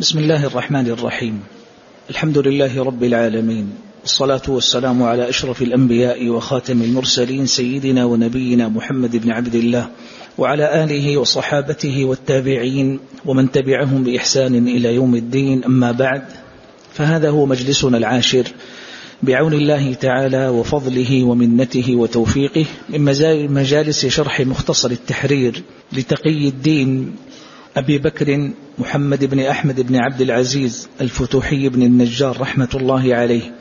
بسم الله الرحمن الرحيم. الحمد لله رب العالمين. والصلاة والسلام على أشرف الأنبياء وخاتم المرسلين سيدنا ونبينا محمد بن عبد الله وعلى آله وصحابته والتابعين ومن تبعهم بإحسان إلى يوم الدين. أما بعد فهذا هو مجلسنا العاشر. بعون الله تعالى وفضله ومنته وتوفيقه من مجالس شرح مختصر التحرير لتقي الدين أبي بكر محمد بن أحمد بن عبد العزيز الفتوحي بن النجار رحمة الله عليه.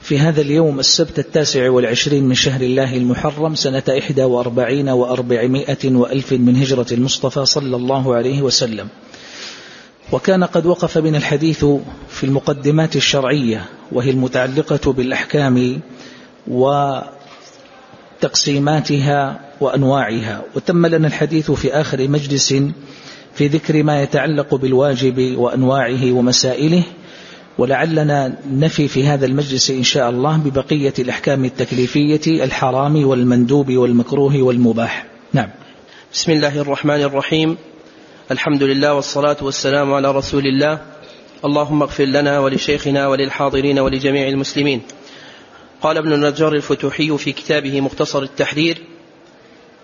في هذا اليوم السبت التاسع والعشرين من شهر الله المحرم سنة إحدى وأربعين وأربعمائة وألف من هجرة المصطفى صلى الله عليه وسلم. وكان قد وقف من الحديث في المقدمات الشرعية وهي المتعلقة بالأحكام وتقسيماتها وأنواعها. وتم لنا الحديث في آخر مجلس في ذكر ما يتعلق بالواجب وأنواعه ومسائله ولعلنا نفي في هذا المجلس إن شاء الله ببقية الأحكام التكليفية الحرام والمندوب والمكروه والمباح. نعم. بسم الله الرحمن الرحيم. الحمد لله والصلاة والسلام على رسول الله. اللهم اغفر لنا ولشيخنا وللحاضرين ولجميع المسلمين. قال ابن النجار الفتوحي في كتابه مختصر التحرير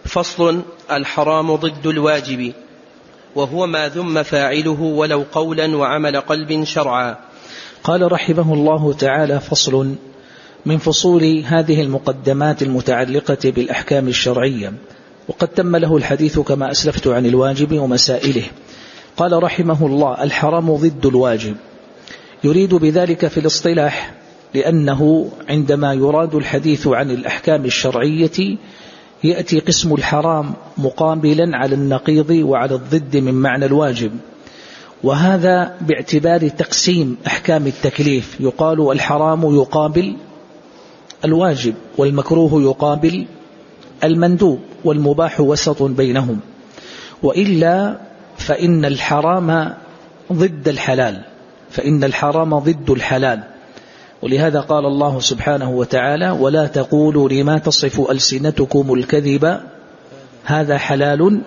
فصل الحرام ضد الواجب. وهو ما ذم فاعله ولو قولا وعمل قلب شرعا. قال رحمه الله تعالى فصل من فصول هذه المقدمات المتعلقة بالأحكام الشرعية وقد تم له الحديث كما أسلفت عن الواجب ومسائله. قال رحمه الله الحرام ضد الواجب. يريد بذلك في الاصطلاح لأنه عندما يراد الحديث عن الأحكام الشرعية يأتي قسم الحرام مقابلا على النقيض وعلى الضد من معنى الواجب. وهذا باعتبار تقسيم أحكام التكليف. يقال الحرام يقابل الواجب والمكروه يقابل المندوب والمباح وسط بينهم. وإلا فإن الحرام ضد الحلال. فإن الحرام ضد الحلال. ولهذا قال الله سبحانه وتعالى ولا تقولوا لما تصف ألسنتكم الكذب هذا حلال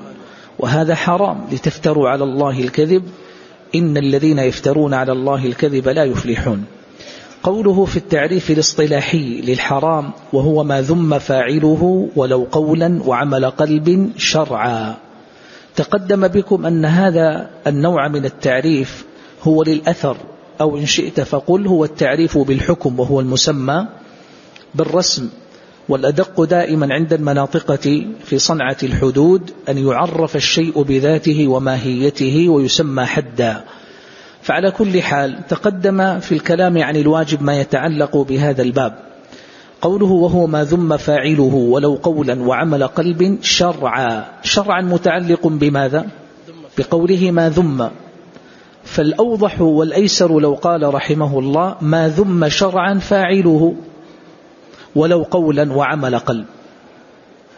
وهذا حرام لتفتروا على الله الكذب إن الذين يفترون على الله الكذب لا يفلحون. قوله في التعريف الاصطلاحي للحرام وهو ما ذم فاعله ولو قولا وعمل قلب شرعا. تقدم بكم أن هذا النوع من التعريف هو للأثر أو إن شئت فقل هو التعريف بالحكم وهو المسمى بالرسم والأدق دائما عند المناطقة في صنعة الحدود أن يعرف الشيء بذاته وماهيته ويسمى حدا. فعلى كل حال تقدم في الكلام عن الواجب ما يتعلق بهذا الباب. قوله وهو ما ذم فاعله ولو قولا وعمل قلب شرعا. شرعا متعلق بماذا؟ بقوله ما ذم. فالأوضح والأيسر لو قال رحمه الله ما ذم شرعا فاعله ولو قولا وعمل قلب.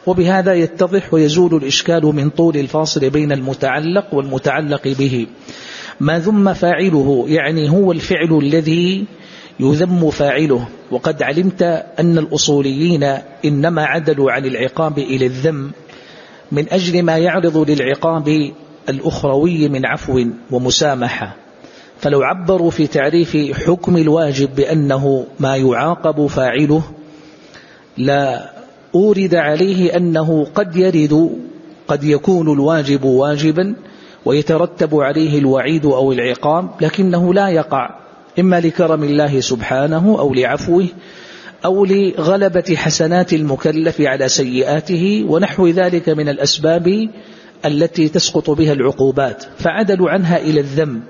وبهذا يتضح ويزول الإشكال من طول الفاصل بين المتعلق والمتعلق به. ما ذم فاعله يعني هو الفعل الذي يذم فاعله. وقد علمت أن الأصوليين إنما عدلوا عن العقاب إلى الذم من أجل ما يعرض للعقاب الأخروي من عفو ومسامحة. فلو عبروا في تعريف حكم الواجب بأنه ما يعاقب فاعله لا أورد عليه أنه قد يرد قد يكون الواجب واجبا ويترتب عليه الوعيد أو العقاب لكنه لا يقع إما لكرم الله سبحانه أو لعفوه أو لغلبة حسنات المكلف على سيئاته ونحو ذلك من الأسباب التي تسقط بها العقوبات فعدلوا عنها إلى الذم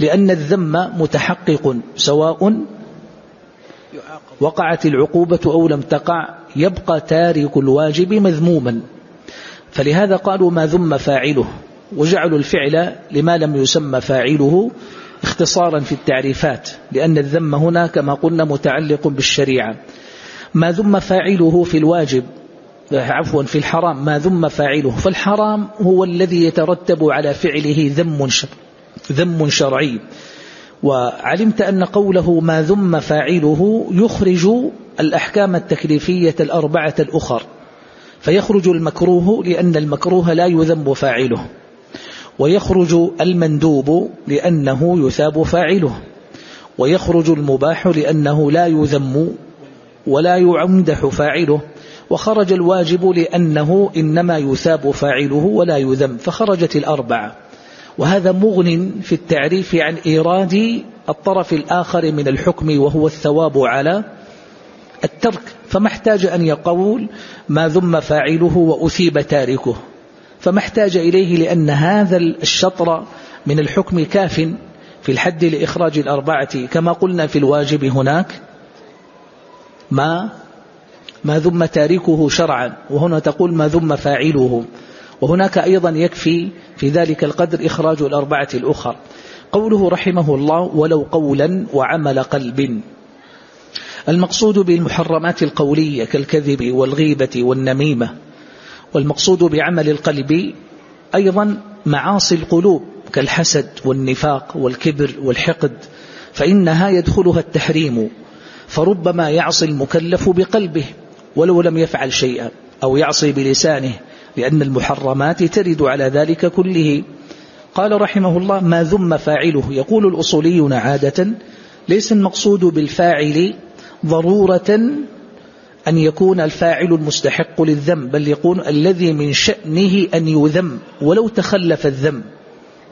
لأن الذم متحقق سواء وقعت العقوبة أو لم تقع يبقى تارك الواجب مذموما. فلهذا قالوا ما ذم فاعله وجعلوا الفعل لما لم يسمى فاعله اختصارا في التعريفات لأن الذم هنا كما قلنا متعلق بالشريعة. ما ذم فاعله في الواجب عفوا في الحرام ما ذم فاعله. فالحرام هو الذي يترتب على فعله ذم ذم شرعي. وعلمت أن قوله ما ذم فاعله يخرج الأحكام التكليفية الأربعة الأخر. فيخرج المكروه لأن المكروه لا يذم فاعله. ويخرج المندوب لأنه يثاب فاعله. ويخرج المباح لأنه لا يذم ولا يمدح فاعله. وخرج الواجب لأنه إنما يثاب فاعله ولا يذم فخرجت الأربعة. وهذا مغن في التعريف عن إيراد الطرف الآخر من الحكم وهو الثواب على الترك. فما احتاج أن يقول ما ذم فاعله وأثيب تاركه. فما احتاج إليه لأن هذا الشطر من الحكم كاف في الحد لإخراج الأربعة. كما قلنا في الواجب هناك ما ما ذم تاركه شرعا. وهنا تقول ما ذم فاعله. وهناك أيضا يكفي في ذلك القدر إخراج الأربعة الأخر. قوله رحمه الله ولو قولا وعمل قلب المقصود بالمحرمات القولية كالكذب والغيبة والنميمة. والمقصود بعمل القلب أيضا معاصي القلوب كالحسد والنفاق والكبر والحقد. فإنها يدخلها التحريم. فربما يعصي المكلف بقلبه ولو لم يفعل شيئا أو يعصي بلسانه لأن المحرمات ترد على ذلك كله. قال رحمه الله ما ذم فاعله؟ يقول الأصوليون عادة ليس المقصود بالفاعل ضرورة أن يكون الفاعل المستحق للذم بل يكون الذي من شأنه أن يذم ولو تخلف الذم.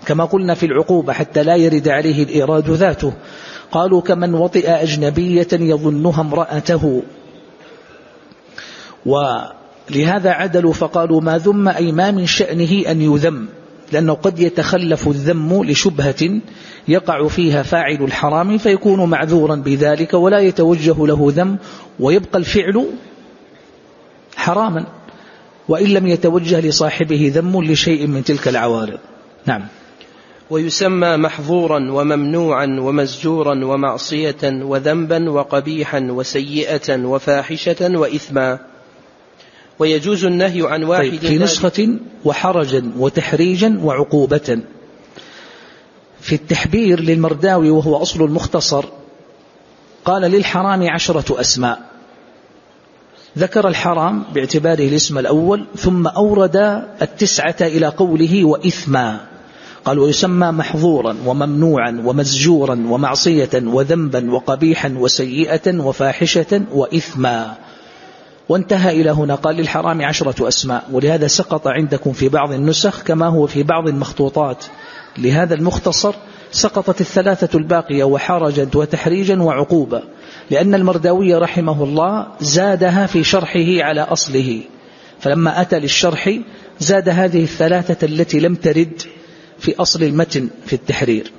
كما قلنا في العقوبة حتى لا يرد عليه الإيراد ذاته. قالوا كمن وطئ أجنبية يظنها امرأته. ولهذا عدلوا فقالوا ما ذم أي ما من شأنه أن يذم لأنه قد يتخلف الذم لشبهة يقع فيها فاعل الحرام فيكون معذورا بذلك ولا يتوجه له ذم ويبقى الفعل حراما وإن لم يتوجه لصاحبه ذم لشيء من تلك العوارض. نعم. ويسمى محظورا وممنوعا ومزجورا ومعصية وذنبا وقبيحا وسيئة وفاحشة وإثما. ويجوز النهي عن واحد طيب في نسخة وحرجا وتحريجا وعقوبة. في التحبير للمرداوي وهو أصل المختصر قال للحرام عشرة أسماء. ذكر الحرام باعتباره الاسم الأول ثم أورد التسعة إلى قوله وإثما. قال ويسمى محظورا وممنوعا ومزجورا ومعصية وذنبا وقبيحا وسيئة وفاحشة وإثما. وانتهى إلى هنا. قال للحرام عشرة أسماء. ولهذا سقط عندكم في بعض النسخ كما هو في بعض المخطوطات. لهذا المختصر سقطت الثلاثة الباقية وحرجا وتحريجا وعقوبة. لأن المرداوي رحمه الله زادها في شرحه على أصله. فلما أتى للشرح زاد هذه الثلاثة التي لم ترد في أصل المتن في التحرير.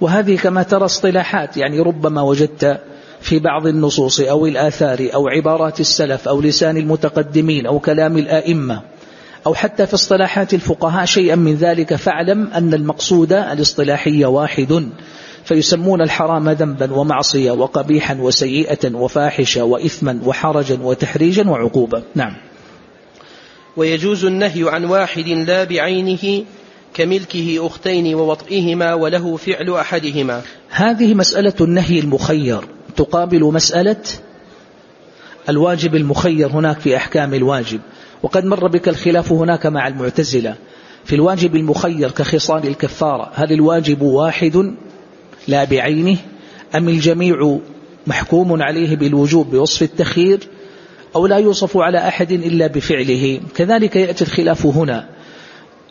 وهذه كما ترى اصطلاحات يعني ربما وجدت في بعض النصوص أو الآثار أو عبارات السلف أو لسان المتقدمين أو كلام الآئمة أو حتى في اصطلاحات الفقهاء شيئا من ذلك فاعلم أن المقصود الاصطلاحي واحد فيسمون الحرام ذنبا ومعصية وقبيحا وسيئة وفاحشة وإثما وحرجا وتحريجا وعقوبة نعم. ويجوز النهي عن واحد لا بعينه كملكه أختين ووطئهما وله فعل أحدهما. هذه مسألة النهي المخير. تقابل مسألة الواجب المخير هناك في أحكام الواجب. وقد مر بك الخلاف هناك مع المعتزلة. في الواجب المخير كخصال الكفارة هل الواجب واحد لا بعينه؟ أم الجميع محكوم عليه بالوجوب بوصف التخيير أو لا يوصف على أحد إلا بفعله؟ كذلك يأتي الخلاف هنا.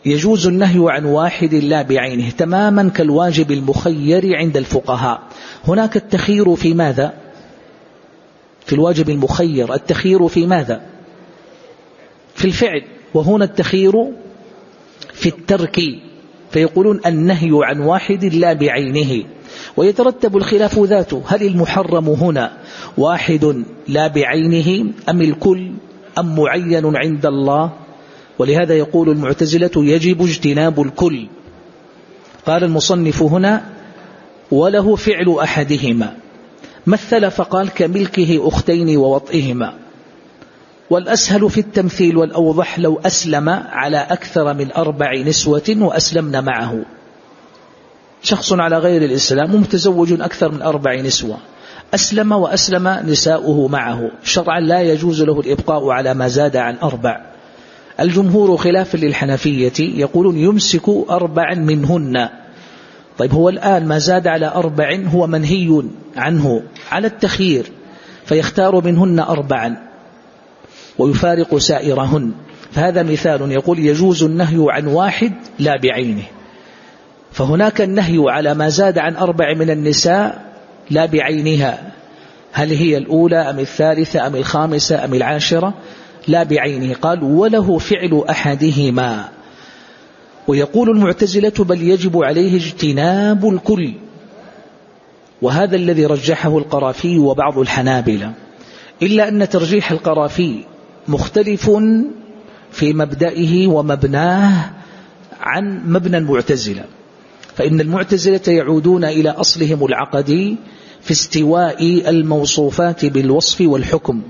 يجوز النهي عن واحد لا بعينه تماما كالواجب المخير عند الفقهاء. هناك التخيير في ماذا؟ في الواجب المخير التخيير في ماذا؟ في الفعل. وهنا التخيير في الترك. فيقولون النهي عن واحد لا بعينه. ويترتب الخلاف ذاته. هل المحرم هنا واحد لا بعينه أم الكل أم معين عند الله؟ ولهذا يقول المعتزلة يجب اجتناب الكل. قال المصنف هنا وله فعل أحدهما. مثل فقال كملكه أختين ووطئهما. والأسهل في التمثيل والأوضح لو أسلم على أكثر من أربع نسوة وأسلمن معه. شخص على غير الإسلام متزوج أكثر من أربع نسوة. أسلم وأسلم نساؤه معه. شرعا لا يجوز له الإبقاء على ما زاد عن أربع. الجمهور خلافا للحنفية يقولون يمسك أربعا منهن. طيب هو الآن ما زاد على أربع هو منهي عنه على التخيير فيختار منهن أربعا ويفارق سائرهن. فهذا مثال يقول يجوز النهي عن واحد لا بعينه. فهناك النهي على ما زاد عن أربع من النساء لا بعينها. هل هي الأولى أم الثالثة أم الخامسة أم العاشرة؟ لا بعينه. قال وله فعل أحدهما. ويقول المعتزلة بل يجب عليه اجتناب الكل. وهذا الذي رجحه القرافي وبعض الحنابلة. إلا أن ترجيح القرافي مختلف في مبدئه ومبناه عن مبنى المعتزلة. فإن المعتزلة يعودون إلى أصلهم العقدي في استواء الموصوفات بالوصف والحكم.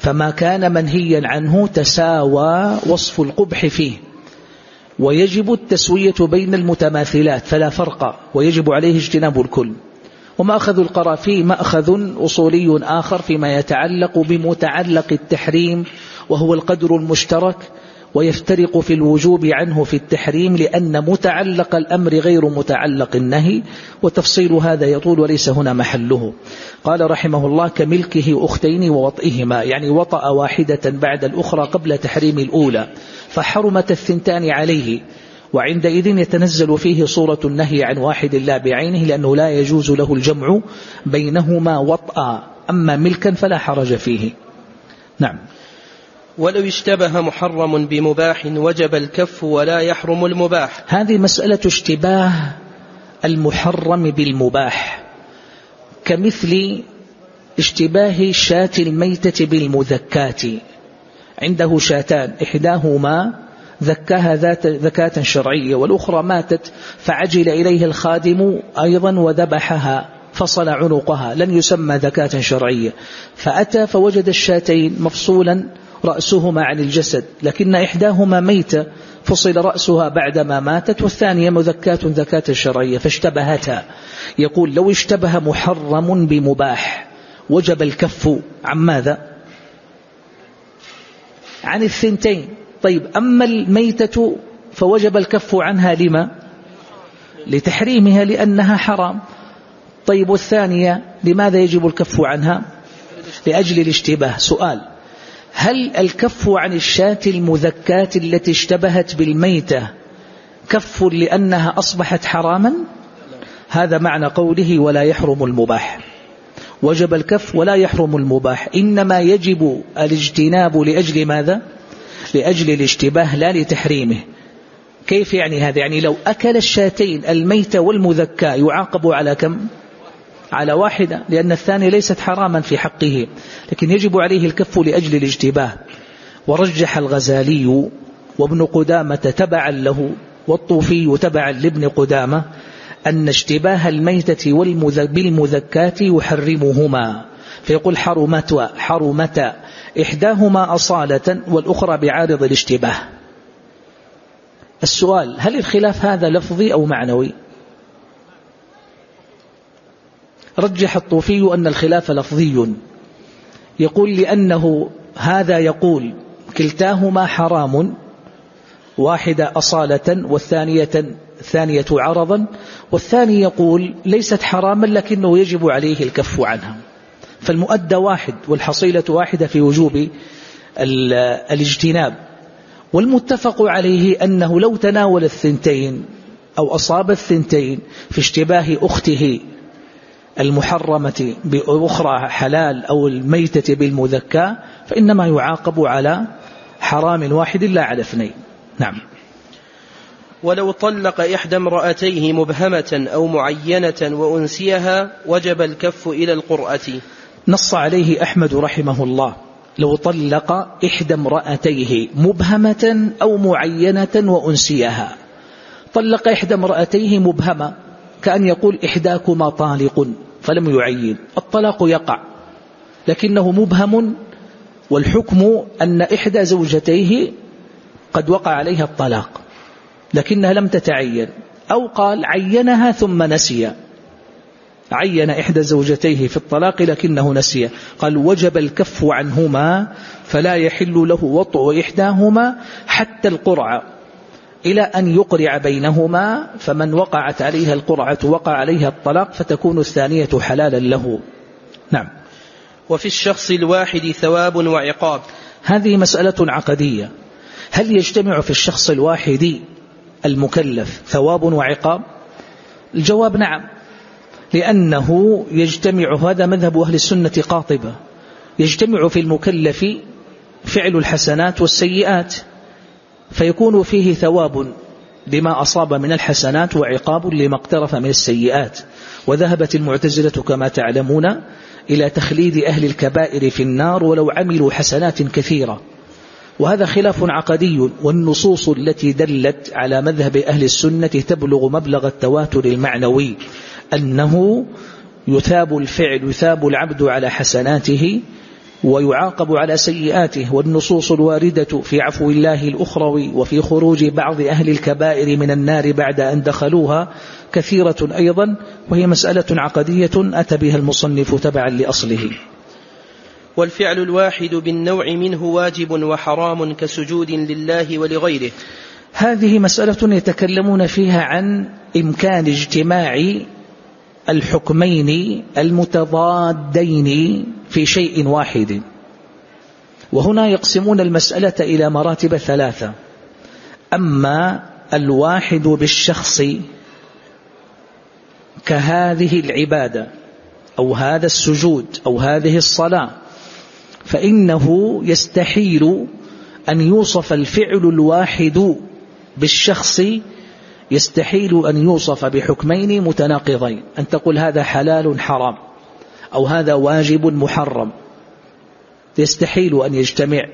فما كان منهيا عنه تساوى وصف القبح فيه. ويجب التسوية بين المتماثلات فلا فرق ويجب عليه اجتناب الكل. ومأخذ القرافي مأخذ أصولي آخر فيما يتعلق بمتعلق التحريم وهو القدر المشترك ويفترق في الوجوب عنه في التحريم لأن متعلق الأمر غير متعلق النهي وتفصيل هذا يطول وليس هنا محله. قال رحمه الله كملكه أختين ووطئهما يعني وطأ واحدة بعد الأخرى قبل تحريم الأولى فحرمت الثنتان عليه. وعندئذ يتنزل فيه صورة النهي عن واحد لا بعينه لأنه لا يجوز له الجمع بينهما وطأ أما ملكا فلا حرج فيه. نعم. ولو اشتبه محرم بمباح وجب الكف ولا يحرم المباح. هذه مسألة اشتباه المحرم بالمباح. كمثل اشتباه شاة الميتة بالمذكات. عنده شاتان إحداهما ذكاها ذات ذكاة شرعية والأخرى ماتت فعجل إليه الخادم أيضا وذبحها فصل عنقها لن يسمى ذكاة شرعية. فأتى فوجد الشاتين مفصولا رأسهما عن الجسد لكن إحداهما ميتة فصل رأسها بعدما ماتت والثانية مذكاة ذكاة شرعية فاشتبهتا. يقول لو اشتبه محرم بمباح وجب الكف. عن ماذا؟ عن الثنتين. طيب أما الميتة فوجب الكف عنها لما؟ لتحريمها لأنها حرام. طيب والثانية لماذا يجب الكف عنها؟ لأجل الاشتباه. سؤال هل الكف عن الشاة المذكاة التي اشتبهت بالميتة كف لأنها أصبحت حراما؟ هذا معنى قوله ولا يحرم المباح. وجب الكف ولا يحرم المباح. إنما يجب الاجتناب لأجل ماذا؟ لأجل الاشتباه لا لتحريمه. كيف يعني هذا؟ يعني لو أكل الشاتين الميت والمذكى يعاقب على كم؟ على واحدة لأن الثاني ليست حراما في حقه لكن يجب عليه الكف لأجل الاشتباه ورجح الغزالي وابن قدامة تبعا له والطوفي تبعا لابن قدامة أن اشتباه الميتة بالمذكات يحرمهما. فيقول حرمت حرمت إحداهما أصالة والأخرى بعارض الاشتباه. السؤال هل الخلاف هذا لفظي أو معنوي؟ رجح الطوفي أن الخلاف لفظي. يقول لأنه هذا يقول كلتاهما حرام واحدة أصالة والثانية الثانية عرضا والثاني يقول ليست حراما لكنه يجب عليه الكف عنها. فالمؤدى واحد والحصيلة واحدة في وجوب الاجتناب. والمتفق عليه أنه لو تناول الثنتين أو أصاب الثنتين في اشتباه أخته المحرمة بأخرى حلال أو الميتة بالمذكى فإنما يعاقب على حرام واحد لا على اثنين. نعم. ولو طلق إحدى امرأتيه مبهمة أو معينة وأنسيها وجب الكف إلى القرأة. نص عليه أحمد رحمه الله. لو طلق إحدى امرأتيه مبهمة أو معينة وأنسيها. طلق إحدى امرأتيه مبهمة كأن يقول إحداكما طالق. فلم يعين. الطلاق يقع. لكنه مبهم والحكم أن إحدى زوجتيه قد وقع عليها الطلاق لكنها لم تتعين. أو قال عينها ثم نسي. عين إحدى زوجتيه في الطلاق لكنه نسي. قال وجب الكف عنهما فلا يحل له وطء إحداهما حتى القرعة. إلى أن يقرع بينهما فمن وقعت عليها القرعة وقع عليها الطلاق فتكون الثانية حلالا له. نعم. وفي الشخص الواحد ثواب وعقاب. هذه مسألة عقدية. هل يجتمع في الشخص الواحد المكلف ثواب وعقاب؟ الجواب نعم. لأنه يجتمع هذا مذهب أهل السنة قاطبة. يجتمع في المكلف فعل الحسنات والسيئات. فيكون فيه ثواب لما أصاب من الحسنات وعقاب لما اقترف من السيئات وذهبت المعتزلة كما تعلمون إلى تخليد أهل الكبائر في النار ولو عملوا حسنات كثيرة. وهذا خلاف عقدي والنصوص التي دلت على مذهب أهل السنة تبلغ مبلغ التواتر المعنوي أنه يثاب الفعل يثاب العبد على حسناته ويعاقب على سيئاته والنصوص الواردة في عفو الله الأخروي وفي خروج بعض أهل الكبائر من النار بعد أن دخلوها كثيرة أيضا وهي مسألة عقدية أتى بها المصنف تبعا لأصله. والفعل الواحد بالنوع منه واجب وحرام كسجود لله ولغيره. هذه مسألة يتكلمون فيها عن إمكان اجتماع الحكمين المتضادين في شيء واحد. وهنا يقسمون المسألة إلى مراتب ثلاثة. أما الواحد بالشخص كهذه العبادة أو هذا السجود أو هذه الصلاة فإنه يستحيل أن يوصف الفعل الواحد بالشخص يستحيل أن يوصف بحكمين متناقضين. أن تقول هذا حلال حرام. أو هذا واجب محرم. يستحيل أن يجتمع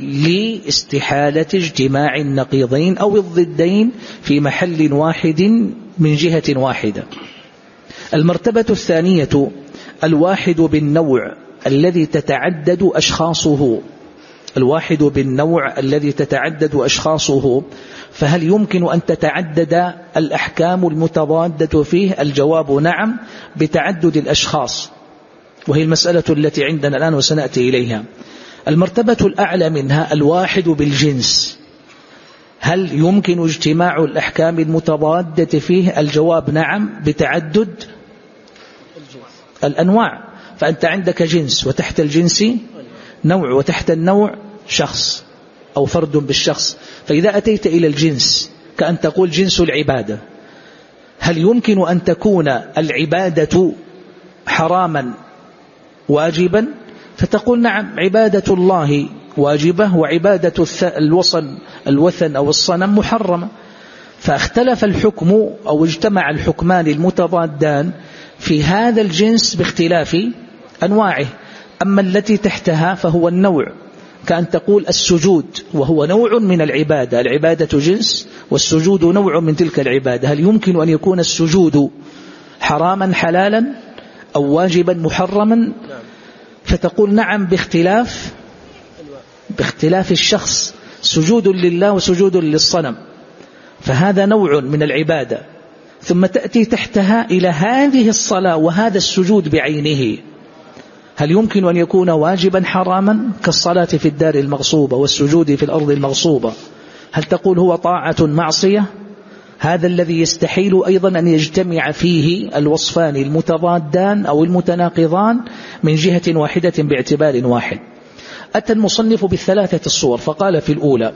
لاستحالة اجتماع النقيضين أو الضدين في محل واحد من جهة واحدة. المرتبة الثانية الواحد بالنوع الذي تتعدد أشخاصه. الواحد بالنوع الذي تتعدد أشخاصه. فهل يمكن أن تتعدد الأحكام المتضادة فيه؟ الجواب نعم بتعدد الأشخاص. وهي المسألة التي عندنا الآن وسنأتي إليها. المرتبة الأعلى منها الواحد بالجنس. هل يمكن اجتماع الأحكام المتضادة فيه؟ الجواب نعم بتعدد الأنواع. فأنت عندك جنس وتحت الجنس نوع وتحت النوع شخص أو فرد بالشخص. فإذا أتيت إلى الجنس كأن تقول جنس العبادة. هل يمكن أن تكون العبادة حراما واجبا؟ فتقول نعم عبادة الله واجبة وعبادة الوصن الوثن أو الصنم محرمة. فاختلف الحكم أو اجتمع الحكمان المتضادان في هذا الجنس باختلاف أنواعه. أما التي تحتها فهو النوع كأن تقول السجود وهو نوع من العبادة. العبادة جنس والسجود نوع من تلك العبادة. هل يمكن أن يكون السجود حراما حلالا؟ أو واجبا محرما فتقول نعم باختلاف باختلاف الشخص سجود لله وسجود للصنم. فهذا نوع من العبادة. ثم تأتي تحتها إلى هذه الصلاة وهذا السجود بعينه. هل يمكن أن يكون واجبا حراما؟ كالصلاة في الدار المغصوبة والسجود في الأرض المغصوبة. هل تقول هو طاعة معصية؟ هذا الذي يستحيل أيضا أن يجتمع فيه الوصفان المتضادان أو المتناقضان من جهة واحدة باعتبار واحد. أتى المصنف بالثلاثة الصور فقال في الأولى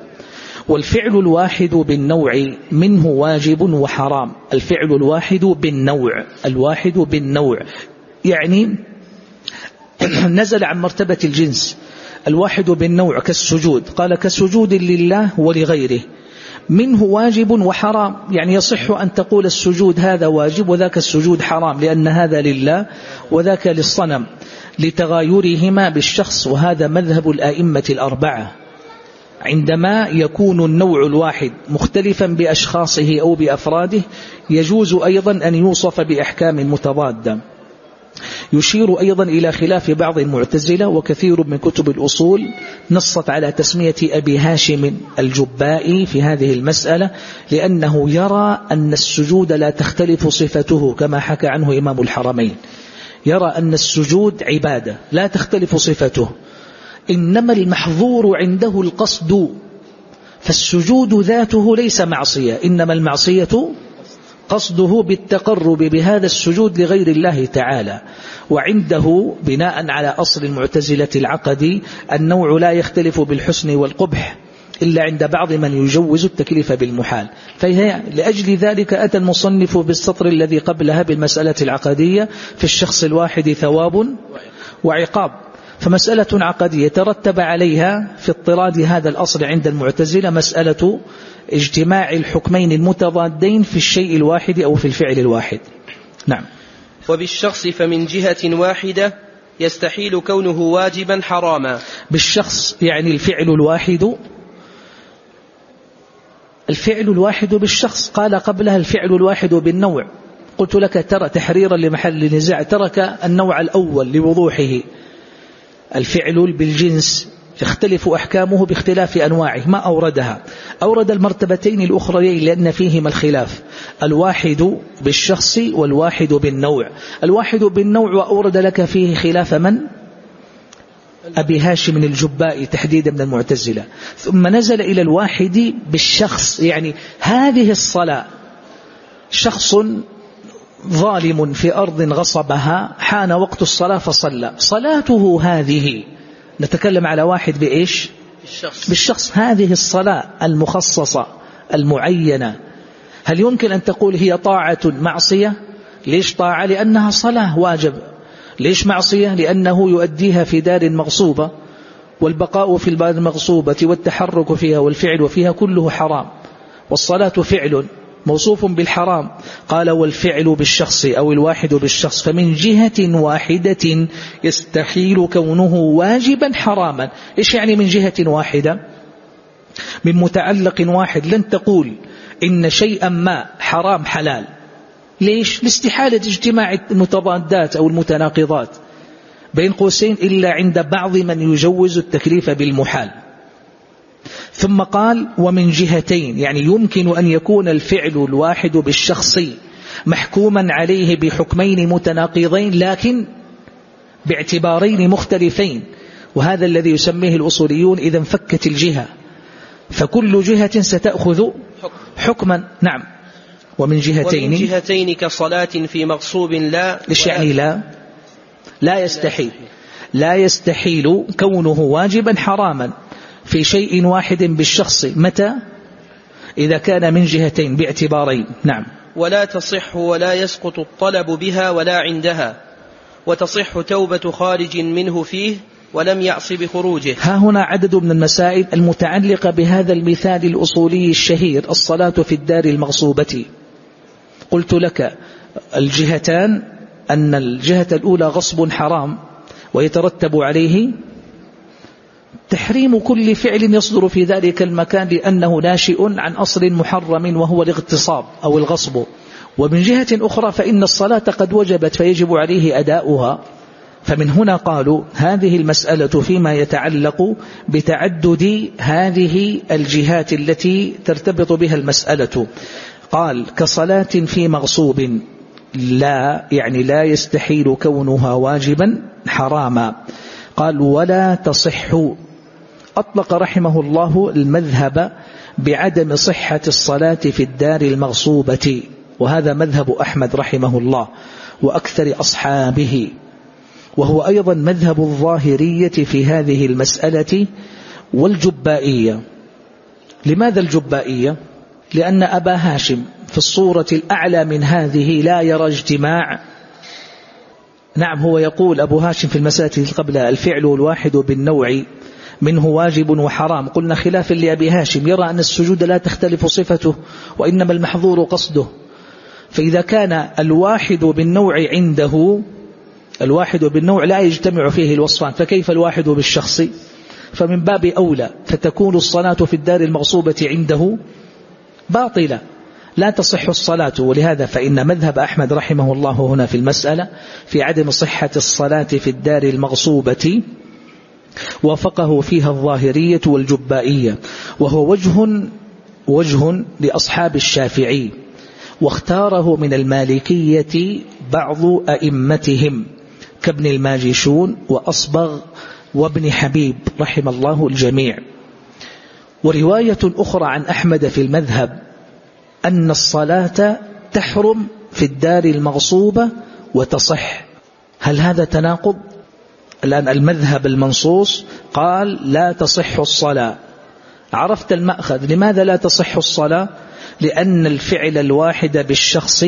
والفعل الواحد بالنوع منه واجب وحرام. الفعل الواحد بالنوع الواحد بالنوع. يعني نزل عن مرتبة الجنس. الواحد بالنوع كالسجود. قال كسجود لله ولغيره. منه واجب وحرام. يعني يصح أن تقول السجود هذا واجب وذاك السجود حرام لأن هذا لله وذاك للصنم لتغايرهما بالشخص وهذا مذهب الآئمة الأربعة. عندما يكون النوع الواحد مختلفا بأشخاصه أو بأفراده يجوز أيضا أن يوصف بأحكام متضادة. يشير أيضا إلى خلاف بعض المعتزلة وكثير من كتب الأصول نصت على تسمية أبي هاشم الجبائي في هذه المسألة لأنه يرى أن السجود لا تختلف صفته كما حكى عنه إمام الحرمين. يرى أن السجود عبادة لا تختلف صفته. إنما المحظور عنده القصد فالسجود ذاته ليس معصية إنما المعصية قصده بالتقرب بهذا السجود لغير الله تعالى وعنده بناء على أصل المعتزلة العقدي النوع لا يختلف بالحسن والقبح إلا عند بعض من يجوز التكليف بالمحال. فهي لأجل ذلك أتى المصنف بالسطر الذي قبلها بالمسألة العقدية في الشخص الواحد ثواب وعقاب. فمسألة عقدية ترتب عليها في اضطراد هذا الأصل عند المعتزلة مسألة اجتماع الحكمين المتضادين في الشيء الواحد أو في الفعل الواحد. نعم. وبالشخص فمن جهة واحدة يستحيل كونه واجبا حراما. بالشخص يعني الفعل الواحد الفعل الواحد بالشخص. قال قبلها الفعل الواحد بالنوع. قلت لك ترى تحريرا لمحل النزاع ترك النوع الأول لوضوحه. الفعل بالجنس. تختلف أحكامه باختلاف أنواعه. ما أوردها؟ أورد المرتبتين الأخريين لأن فيهما الخلاف. الواحد بالشخص والواحد بالنوع. الواحد بالنوع وأورد لك فيه خلاف من؟ أبي هاشم الجبائي تحديدا من المعتزلة. ثم نزل إلى الواحد بالشخص. يعني هذه الصلاة شخص ظالم في أرض غصبها حان وقت الصلاة فصلى. صلاته هذه. نتكلم على واحد بإيش؟ بالشخص, بالشخص. هذه الصلاة المخصصة المعينة. هل يمكن أن تقول هي طاعة معصية؟ ليش طاعة؟ لأنها صلاة واجب. ليش معصية؟ لأنه يؤديها في دار مغصوبة والبقاء في البلد المغصوبة والتحرك فيها والفعل فيها كله حرام. والصلاة فعل. موصوف بالحرام. قال والفعل بالشخص أو الواحد بالشخص فمن جهة واحدة يستحيل كونه واجبا حراما. إيش يعني من جهة واحدة؟ من متعلق واحد. لن تقول إن شيئا ما حرام حلال. ليش؟ لاستحالة اجتماع المتضادات أو المتناقضات. بين قوسين إلا عند بعض من يجوز التكليف بالمحال. ثم قال ومن جهتين يعني يمكن أن يكون الفعل الواحد بالشخص محكوما عليه بحكمين متناقضين لكن باعتبارين مختلفين. وهذا الذي يسميه الأصوليون إذا انفكت الجهة. فكل جهة ستأخذ حكما. نعم. ومن جهتين. ومن جهتين كصلاة في مغصوب لا ليش يعني لا؟ لا يستحيل. لا يستحيل كونه واجبا حراما. في شيء واحد بالشخص. متى؟ إذا كان من جهتين باعتبارين. نعم. ولا تصح ولا يسقط الطلب بها ولا عندها. وتصح توبة خارج منه فيه ولم يعص بخروجه. ها هنا عدد من المسائل المتعلقة بهذا المثال الأصولي الشهير الصلاة في الدار المغصوبة. قلت لك الجهتان أن الجهة الأولى غصب حرام ويترتب عليه تحريم كل فعل يصدر في ذلك المكان لأنه ناشئ عن أصل محرم وهو الاغتصاب أو الغصب. ومن جهة أخرى فإن الصلاة قد وجبت فيجب عليه أداؤها. فمن هنا قالوا هذه المسألة فيما يتعلق بتعدد هذه الجهات التي ترتبط بها المسألة. قال كصلاة في مغصوب لا يعني لا يستحيل كونها واجبا حراما. قال ولا تصح. أطلق رحمه الله المذهب بعدم صحة الصلاة في الدار المغصوبة وهذا مذهب أحمد رحمه الله وأكثر أصحابه. وهو أيضا مذهب الظاهرية في هذه المسألة والجبائية. لماذا الجبائية؟ لأن أبا هاشم في الصورة الأعلى من هذه لا يرى اجتماع نعم هو يقول أبو هاشم في المسألة قبل الفعل الواحد بالنوع منه واجب وحرام. قلنا خلافا لأبي هاشم يرى أن السجود لا تختلف صفته وإنما المحظور قصده. فإذا كان الواحد بالنوع عنده الواحد بالنوع لا يجتمع فيه الوصفان فكيف الواحد بالشخص؟ فمن باب أولى فتكون الصلاة في الدار المغصوبة عنده باطلة. لا تصح الصلاة ولهذا فإن مذهب أحمد رحمه الله هنا في المسألة في عدم صحة الصلاة في الدار المغصوبة وافقه فيها الظاهرية والجبائية وهو وجه وجه لأصحاب الشافعي واختاره من المالكية بعض أئمتهم كابن الماجشون وأصبغ وابن حبيب رحم الله الجميع. ورواية أخرى عن أحمد في المذهب أن الصلاة تحرم في الدار المغصوبة وتصح. هل هذا تناقض؟ الآن المذهب المنصوص قال لا تصح الصلاة. عرفت المأخذ لماذا لا تصح الصلاة؟ لأن الفعل الواحد بالشخص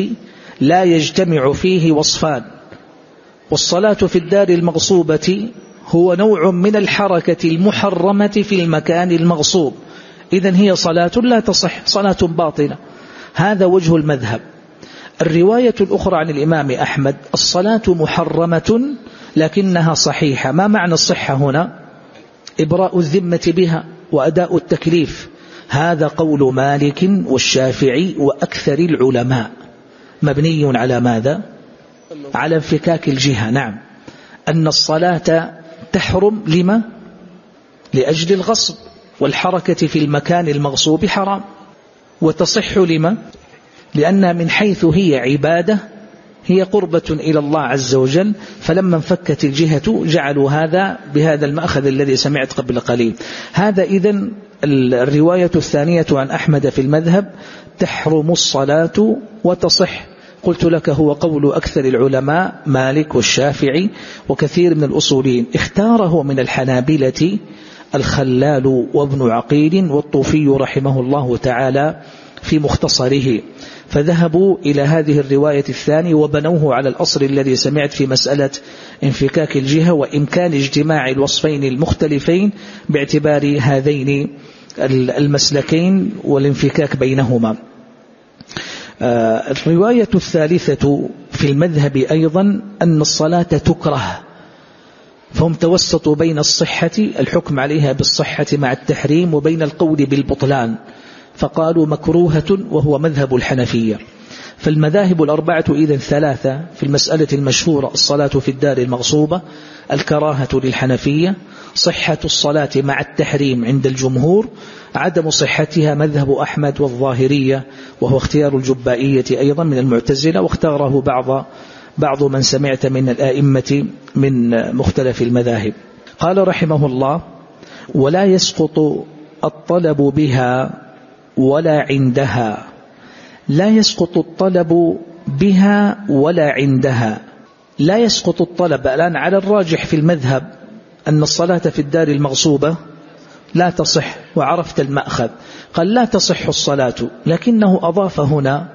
لا يجتمع فيه وصفان. والصلاة في الدار المغصوبة هو نوع من الحركة المحرمة في المكان المغصوب. إذا هي صلاة لا تصح صلاة باطلة. هذا وجه المذهب. الرواية الأخرى عن الإمام أحمد الصلاة محرمة لكنها صحيحة. ما معنى الصحة هنا؟ إبراء الذمة بها وأداء التكليف. هذا قول مالك والشافعي وأكثر العلماء. مبني على ماذا؟ على انفكاك الجهة. نعم. أن الصلاة تحرم لما؟ لأجل الغصب والحركة في المكان المغصوب حرام. وتصح لما؟ لأنها من حيث هي عبادة هي قربة إلى الله عز وجل فلما انفكت الجهة جعلوا هذا بهذا المأخذ الذي سمعت قبل قليل. هذا إذن الرواية الثانية عن أحمد في المذهب تحرم الصلاة وتصح. قلت لك هو قول أكثر العلماء مالك والشافعي وكثير من الأصولين اختاره من الحنابلة الخلال وابن عقيل والطوفي رحمه الله تعالى في مختصره. فذهبوا إلى هذه الرواية الثانية وبنوه على الأصل الذي سمعت في مسألة انفكاك الجهة وإمكان اجتماع الوصفين المختلفين باعتبار هذين المسلكين والانفكاك بينهما. آه، الرواية الثالثة في المذهب أيضا أن الصلاة تكره. فهم توسطوا بين الصحة الحكم عليها بالصحة مع التحريم وبين القول بالبطلان. فقالوا مكروهة وهو مذهب الحنفية. فالمذاهب الأربعة إذن ثلاثة في المسألة المشهورة الصلاة في الدار المغصوبة الكراهة للحنفية صحة الصلاة مع التحريم عند الجمهور عدم صحتها مذهب أحمد والظاهرية وهو اختيار الجبائية أيضا من المعتزلة واختاره بعض بعض من سمعت من الآئمة من مختلف المذاهب. قال رحمه الله ولا يسقط الطلب بها ولا عندها. لا يسقط الطلب بها ولا عندها. لا يسقط الطلب. الآن على الراجح في المذهب أن الصلاة في الدار المغصوبة لا تصح وعرفت المأخذ. قال لا تصح الصلاة لكنه أضاف هنا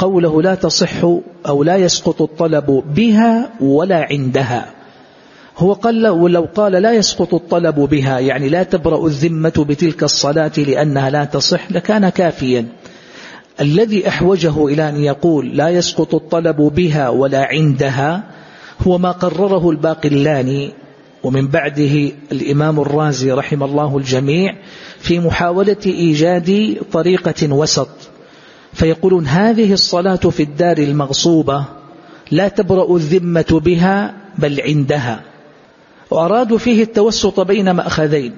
قوله لا تصح أو لا يسقط الطلب بها ولا عندها. هو قال ولو قال لا يسقط الطلب بها يعني لا تبرأ الذمة بتلك الصلاة لأنها لا تصح لكان كافيا. الذي أحوجه إلى أن يقول لا يسقط الطلب بها ولا عندها هو ما قرره الباقلاني ومن بعده الإمام الرازي رحم الله الجميع في محاولة إيجاد طريقة وسط. فيقولون هذه الصلاة في الدار المغصوبة لا تبرأ الذمة بها بل عندها. وأرادوا فيه التوسط بين مأخذين.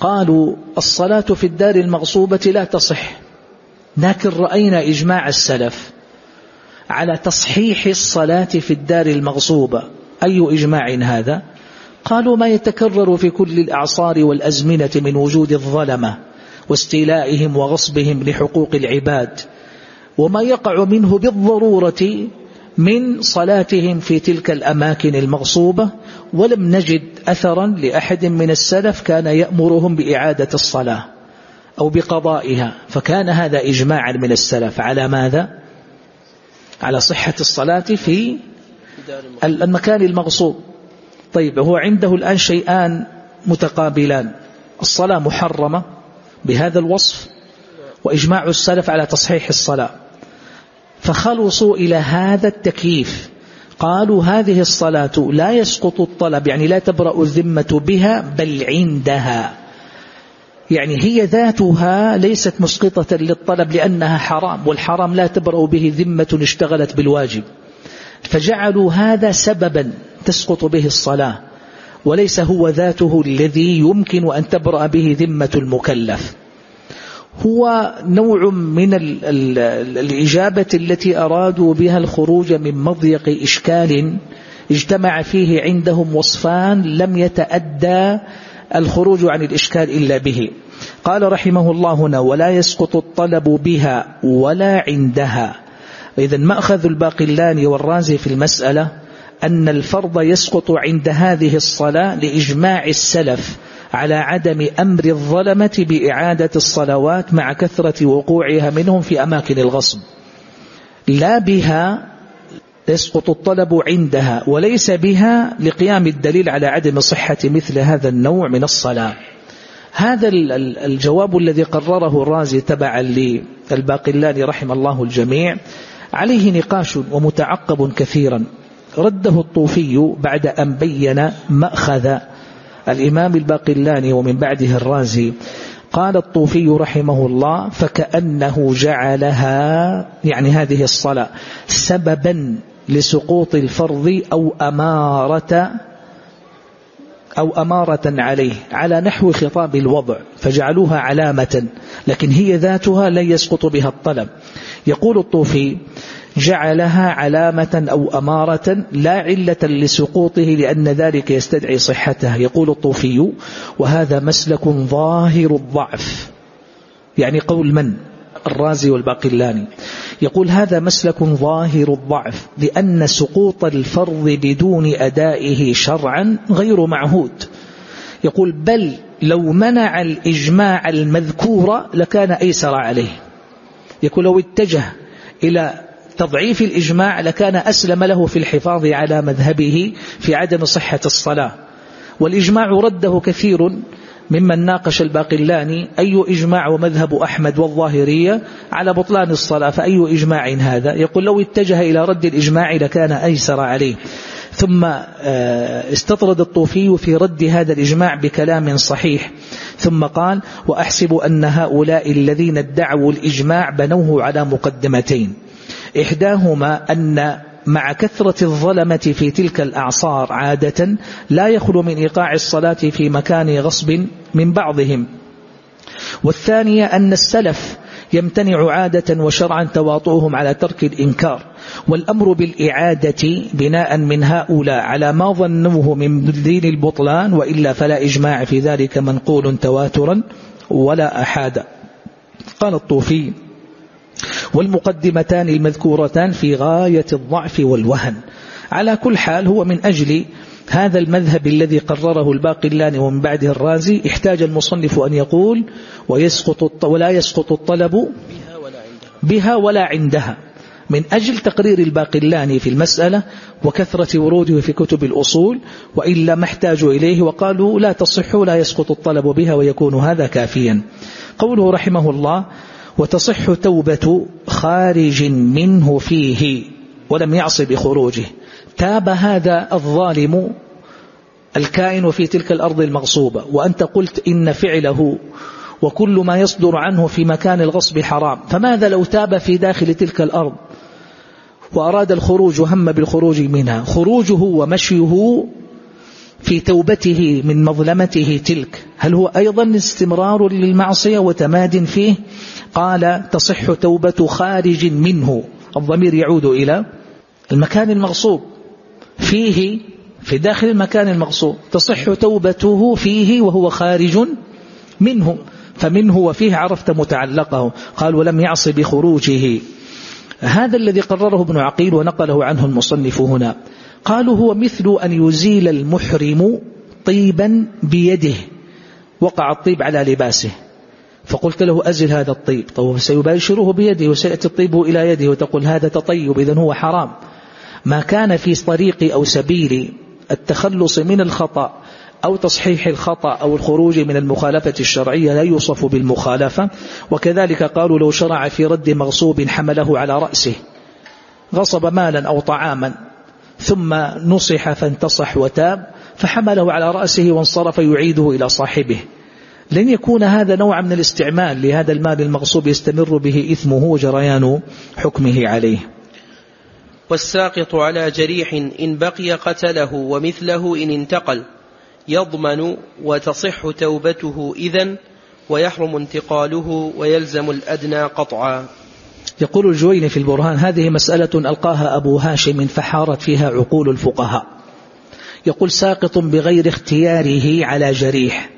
قالوا الصلاة في الدار المغصوبة لا تصح. لكن رأينا إجماع السلف على تصحيح الصلاة في الدار المغصوبة. أي إجماع هذا؟ قالوا ما يتكرر في كل الأعصار والأزمنة من وجود الظلمة. واستيلائهم وغصبهم لحقوق العباد وما يقع منه بالضرورة من صلاتهم في تلك الأماكن المغصوبة ولم نجد أثرا لأحد من السلف كان يأمرهم بإعادة الصلاة أو بقضائها. فكان هذا إجماعا من السلف. على ماذا؟ على صحة الصلاة في المكان المغصوب. طيب هو عنده الآن شيئان متقابلان. الصلاة محرمة بهذا الوصف وإجماع السلف على تصحيح الصلاة. فخلصوا إلى هذا التكييف. قالوا هذه الصلاة لا يسقط الطلب يعني لا تبرأ الذمة بها بل عندها. يعني هي ذاتها ليست مسقطة للطلب لأنها حرام والحرام لا تبرأ به ذمة اشتغلت بالواجب. فجعلوا هذا سببا تسقط به الصلاة. وليس هو ذاته الذي يمكن أن تبرأ به ذمة المكلف. هو نوع من الإجابة التي أرادوا بها الخروج من مضيق إشكال اجتمع فيه عندهم وصفان لم يتأدى الخروج عن الإشكال إلا به. قال رحمه الله هنا ولا يسقط الطلب بها ولا عندها. إذا مأخذ الباقلاني والرازي في المسألة أن الفرض يسقط عند هذه الصلاة لإجماع السلف على عدم أمر الظلمة بإعادة الصلوات مع كثرة وقوعها منهم في أماكن الغصب. لا بها يسقط الطلب عندها وليس بها لقيام الدليل على عدم صحة مثل هذا النوع من الصلاة. هذا الجواب الذي قرره الرازي تبعا للباقلاني رحم الله الجميع. عليه نقاش ومتعقب كثيرا. رده الطوفي بعد أن بين مأخذ الإمام الباقلاني ومن بعده الرازي. قال الطوفي رحمه الله فكأنه جعلها يعني هذه الصلاة سببا لسقوط الفرض أو أمارة أو أمارة عليه على نحو خطاب الوضع فجعلوها علامة لكن هي ذاتها لا يسقط بها الطلب. يقول الطوفي جعلها علامة أو أمارة لا علة لسقوطه لأن ذلك يستدعي صحته. يقول الطوفي وهذا مسلك ظاهر الضعف. يعني قول من؟ الرازي والباقلاني. يقول هذا مسلك ظاهر الضعف لأن سقوط الفرض بدون أدائه شرعا غير معهود. يقول بل لو منع الإجماع المذكور لكان أيسر عليه. يقول لو اتجه إلى تضعيف الإجماع لكان أسلم له في الحفاظ على مذهبه في عدم صحة الصلاة. والإجماع رده كثير ممن ناقش الباقلاني أي إجماع ومذهب أحمد والظاهرية على بطلان الصلاة فأي إجماع هذا؟ يقول لو اتجه إلى رد الإجماع لكان أيسر عليه. ثم آه، استطرد الطوفي في رد هذا الإجماع بكلام صحيح. ثم قال وأحسب أن هؤلاء الذين ادعوا الإجماع بنوه على مقدمتين. إحداهما أن مع كثرة الظلمة في تلك الأعصار عادة لا يخلو من إيقاع الصلاة في مكان غصب من بعضهم. والثانية أن السلف يمتنع عادة وشرعا تواطؤهم على ترك الإنكار والأمر بالإعادة بناء من هؤلاء على ما ظنوه من دين البطلان وإلا فلا إجماع في ذلك منقول تواترا ولا أحاد قال الطوفي والمقدمتان المذكورتان في غاية الضعف والوهن. على كل حال هو من أجل هذا المذهب الذي قرره الباقلاني ومن بعده الرازي احتاج المصنف أن يقول ويسقط ولا يسقط الطلب بها ولا عندها. من أجل تقرير الباقلاني في المسألة وكثرة وروده في كتب الأصول وإلا ما احتاجوا إليه وقالوا لا تصح ولا يسقط الطلب بها ويكون هذا كافيا. قوله رحمه الله وتصح توبة خارج منه فيه ولم يعص بخروجه. تاب هذا الظالم الكائن في تلك الأرض المغصوبة وأنت قلت إن فعله وكل ما يصدر عنه في مكان الغصب حرام. فماذا لو تاب في داخل تلك الأرض وأراد الخروج وهم بالخروج منها؟ خروجه ومشيه في توبته من مظلمته تلك. هل هو أيضا استمرار للمعصية وتماد فيه؟ قال تصح توبة خارج منه. الضمير يعود إلى المكان المغصوب. فيه في داخل المكان المغصوب. تصح توبته فيه وهو خارج منه. فمنه وفيه عرفت متعلقه. قال ولم يعص بخروجه. هذا الذي قرره ابن عقيل ونقله عنه المصنف هنا. قالوا هو مثل أن يزيل المحرم طيبا بيده. وقع الطيب على لباسه. فقلت له أزل هذا الطيب. طيب سيباشره بيده وسيأتي الطيب إلى يده وتقول هذا تطيب إذن هو حرام. ما كان في طريق أو سبيل التخلص من الخطأ أو تصحيح الخطأ أو الخروج من المخالفة الشرعية لا يوصف بالمخالفة. وكذلك قالوا لو شرع في رد مغصوب حمله على رأسه. غصب مالا أو طعاما. ثم نصح فانتصح وتاب فحمله على رأسه وانصرف يعيده إلى صاحبه. لن يكون هذا نوع من الاستعمال لهذا المال المغصوب يستمر به إثمه وجريان حكمه عليه. والساقط على جريح إن بقي قتله ومثله إن انتقل يضمن وتصح توبته إذن ويحرم انتقاله ويلزم الأدنى قطعا. يقول الجويني في البرهان هذه مسألة ألقاها أبو هاشم فحارت فيها عقول الفقهاء. يقول ساقط بغير اختياره على جريح.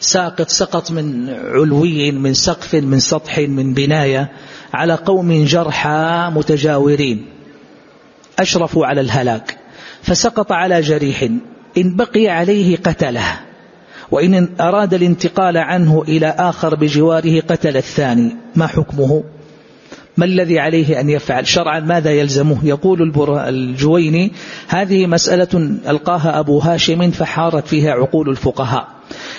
ساقط سقط من علوي من سقف من سطح من بناية على قوم جرحى متجاورين. أشرفوا على الهلاك. فسقط على جريح. إن بقي عليه قتله. وإن أراد الانتقال عنه إلى آخر بجواره قتل الثاني. ما حكمه؟ ما الذي عليه أن يفعل؟ شرعا ماذا يلزمه؟ يقول الجويني هذه مسألة ألقاها أبو هاشم فحارت فيها عقول الفقهاء.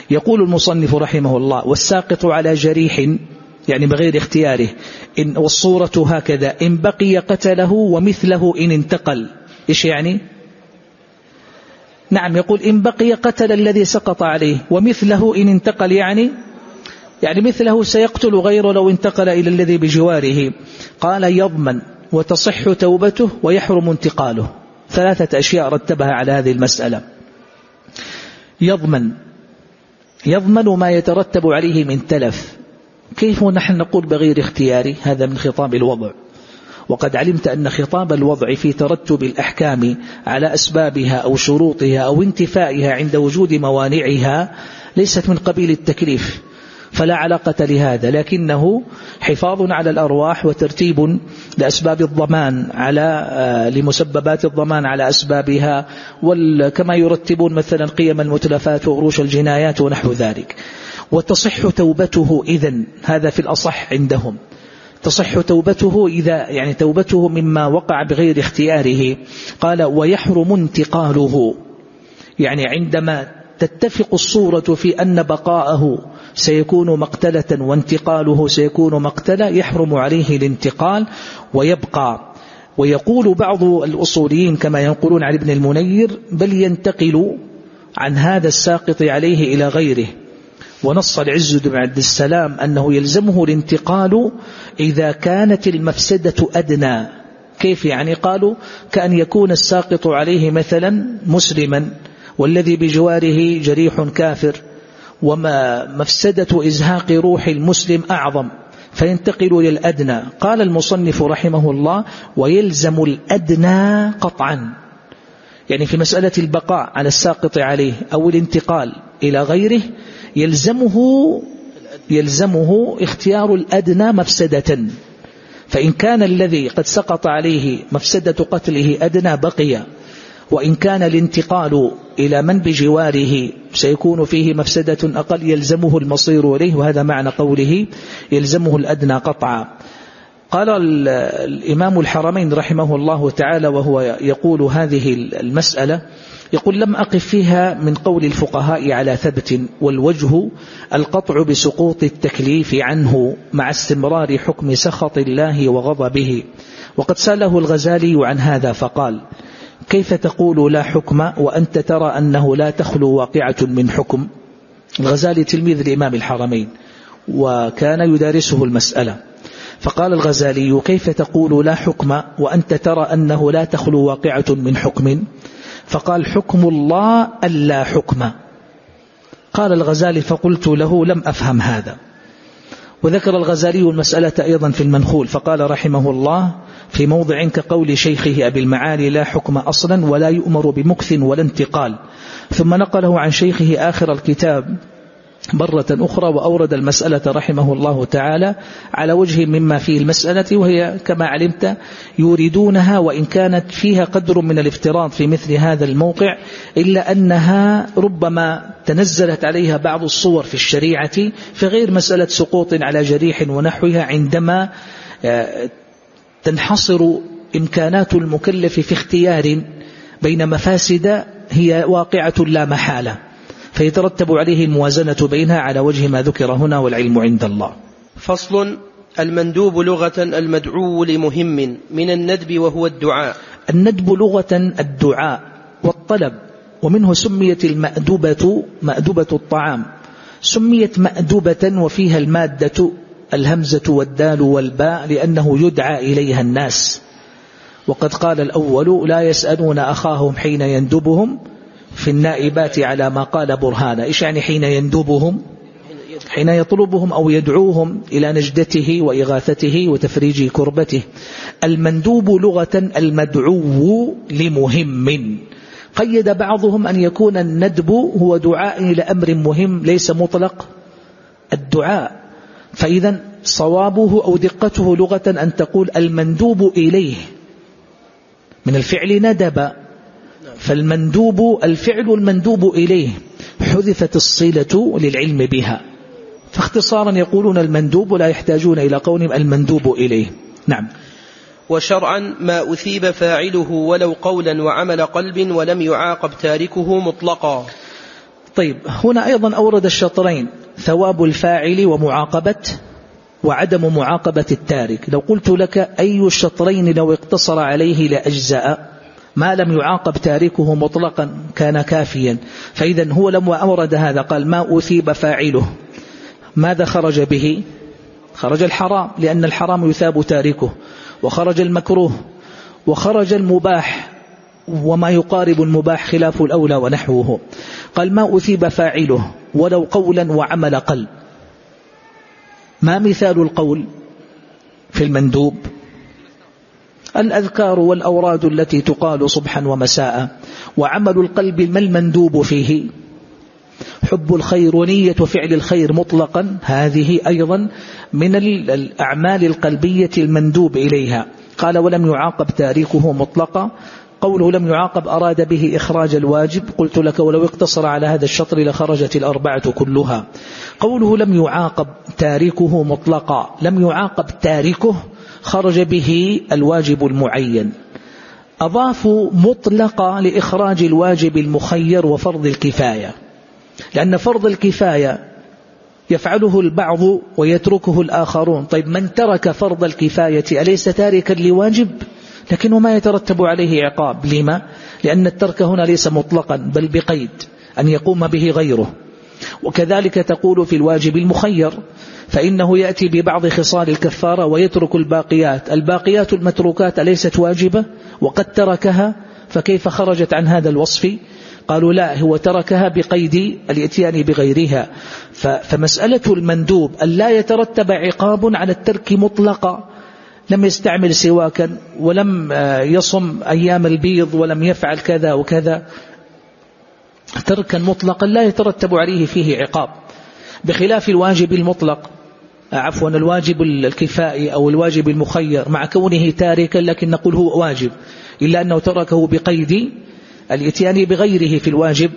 يقول المصنف رحمه الله والساقط على جريح يعني بغير اختياره إن والصورة هكذا إن بقي قتله ومثله إن انتقل. إيش يعني؟ نعم يقول إن بقي قتل الذي سقط عليه ومثله إن انتقل يعني يعني مثله سيقتل غيره لو انتقل إلى الذي بجواره. قال يضمن وتصح توبته ويحرم انتقاله. ثلاثة أشياء رتبها على هذه المسألة. يضمن يضمن ما يترتب عليه من تلف. كيف نحن نقول بغير اختياري؟ هذا من خطاب الوضع. وقد علمت أن خطاب الوضع في ترتب الأحكام على أسبابها أو شروطها أو انتفائها عند وجود موانعها ليست من قبيل التكليف. فلا علاقة لهذا لكنه حفاظ على الأرواح وترتيب لأسباب الضمان على آه، لمسببات الضمان على أسبابها كما يرتبون مثلا قيم المتلفات وأروش الجنايات ونحو ذلك. وتصح توبته إذن هذا في الأصح عندهم. تصح توبته إذا يعني توبته مما وقع بغير اختياره. قال ويحرم انتقاله. يعني عندما تتفق الصورة في أن بقاءه سيكون مقتلة وانتقاله سيكون مقتلة يحرم عليه الانتقال ويبقى. ويقول بعض الأصوليين كما ينقلون عن ابن المنير بل ينتقل عن هذا الساقط عليه إلى غيره. ونص العز بن عبد السلام أنه يلزمه الانتقال إذا كانت المفسدة أدنى. كيف يعني قالوا كأن يكون الساقط عليه مثلا مسلما والذي بجواره جريح كافر. وما مفسدة إزهاق روح المسلم أعظم فينتقل للأدنى. قال المصنف رحمه الله ويلزم الأدنى قطعا. يعني في مسألة البقاء على الساقط عليه أو الانتقال إلى غيره يلزمه يلزمه اختيار الأدنى مفسدة. فإن كان الذي قد سقط عليه مفسدة قتله أدنى بقي وإن كان الانتقال إلى من بجواره سيكون فيه مفسدة أقل يلزمه المصير إليه وهذا معنى قوله يلزمه الأدنى قطعا. قال الإمام الحرمين رحمه الله تعالى وهو يقول هذه المسألة يقول لم أقف فيها من قول الفقهاء على ثبت والوجه القطع بسقوط التكليف عنه مع استمرار حكم سخط الله وغضبه. وقد سأله الغزالي عن هذا فقال كيف تقول لا حكم وأنت ترى أنه لا تخلو واقعة من حكم؟ الغزالي تلميذ الإمام الحرمين وكان يدارسه المسألة. فقال الغزالي كيف تقول لا حكم وأنت ترى أنه لا تخلو واقعة من حكم؟ فقال حكم الله ألا حكم. قال الغزالي فقلت له لم أفهم هذا. وذكر الغزالي المسألة أيضا في المنخول فقال رحمه الله في موضع كقول شيخه أبي المعالي لا حكم أصلا ولا يؤمر بمكث ولا انتقال ثم نقله عن شيخه آخر الكتاب مرة أخرى وأورد المسألة رحمه الله تعالى على وجه مما فيه المسألة وهي كما علمت يريدونها وإن كانت فيها قدر من الافتراض في مثل هذا الموقع إلا أنها ربما تنزلت عليها بعض الصور في الشريعة في غير مسألة سقوط على جريح ونحوها عندما آه، تنحصر إمكانات المكلف في اختيار بين مفاسد هي واقعة لا محالة. فيترتب عليه الموازنة بينها على وجه ما ذكر هنا والعلم عند الله. فصل المندوب لغة المدعو لمهم من الندب وهو الدعاء. الندب لغة الدعاء والطلب ومنه سميت المأدبة مأدبة الطعام. سميت مأدبة وفيها المادة الهمزة والدال والباء لأنه يدعى إليها الناس. وقد قال الأول لا يسألون أخاهم حين يندبهم في النائبات على ما قال برهانا إيش يعني حين يندبهم حين يطلبهم أو يدعوهم إلى نجدته وإغاثته وتفريج كربته. المندوب لغة المدعو لمهم. قيد بعضهم أن يكون الندب هو دعاء إلى أمر مهم ليس مطلق. الدعاء. فإذا صوابه أو دقته لغة أن تقول المندوب إليه. من الفعل ندب. فالمندوب الفعل المندوب إليه حذفت الصلة للعلم بها. فاختصارا يقولون المندوب ولا يحتاجون إلى قولهم المندوب إليه. نعم. وشرعا ما أثيب فاعله ولو قولا وعمل قلب ولم يعاقب تاركه مطلقا. طيب هنا أيضا أورد الشطرين ثواب الفاعل ومعاقبة وعدم معاقبة التارك. لو قلت لك أي الشطرين لو اقتصر عليه لأجزاء ما لم يعاقب تاركه مطلقا كان كافيا. فإذا هو لما أورد هذا قال ما أثيب فاعله. ماذا خرج به؟ خرج الحرام لأن الحرام يثاب تاركه. وخرج المكروه وخرج المباح وما يقارب المباح خلاف الأولى ونحوه. قال ما أثيب فاعله ولو قولا وعمل قلب. ما مثال القول في المندوب؟ الأذكار والأوراد التي تقال صبحا ومساء وعمل القلب ما المندوب فيه. حب الخير ونية فعل الخير مطلقا هذه أيضا من الأعمال القلبية المندوب إليها. قال ولم يعاقب تاريخه مطلقا. قوله لم يعاقب أراد به إخراج الواجب. قلت لك ولو اقتصر على هذا الشطر لخرجت الأربعة كلها. قوله لم يعاقب تاركه مطلقا. لم يعاقب تاركه خرج به الواجب المعين. أضافوا مطلقا لإخراج الواجب المخير وفرض الكفاية. لأن فرض الكفاية يفعله البعض ويتركه الآخرون. طيب من ترك فرض الكفاية أليس تاركا لواجب؟ لكنه ما يترتب عليه عقاب. لما؟ لأن الترك هنا ليس مطلقا بل بقيد أن يقوم به غيره. وكذلك تقول في الواجب المخير فإنه يأتي ببعض خصال الكفارة ويترك الباقيات. الباقيات المتروكات أليست واجبة؟ وقد تركها؟ فكيف خرجت عن هذا الوصف؟ قالوا لا هو تركها بقيد الإتيان بغيرها. فمسألة المندوب أن لا يترتب عقاب على الترك مطلقا. لم يستعمل سواكا ولم آه، يصم أيام البيض ولم يفعل كذا وكذا. تركا مطلقا لا يترتب عليه فيه عقاب. بخلاف الواجب المطلق آه، عفوا الواجب الكفائي أو الواجب المخير مع كونه تاركا لكن نقول هو واجب إلا أنه تركه بقيد الإتيان بغيره في الواجب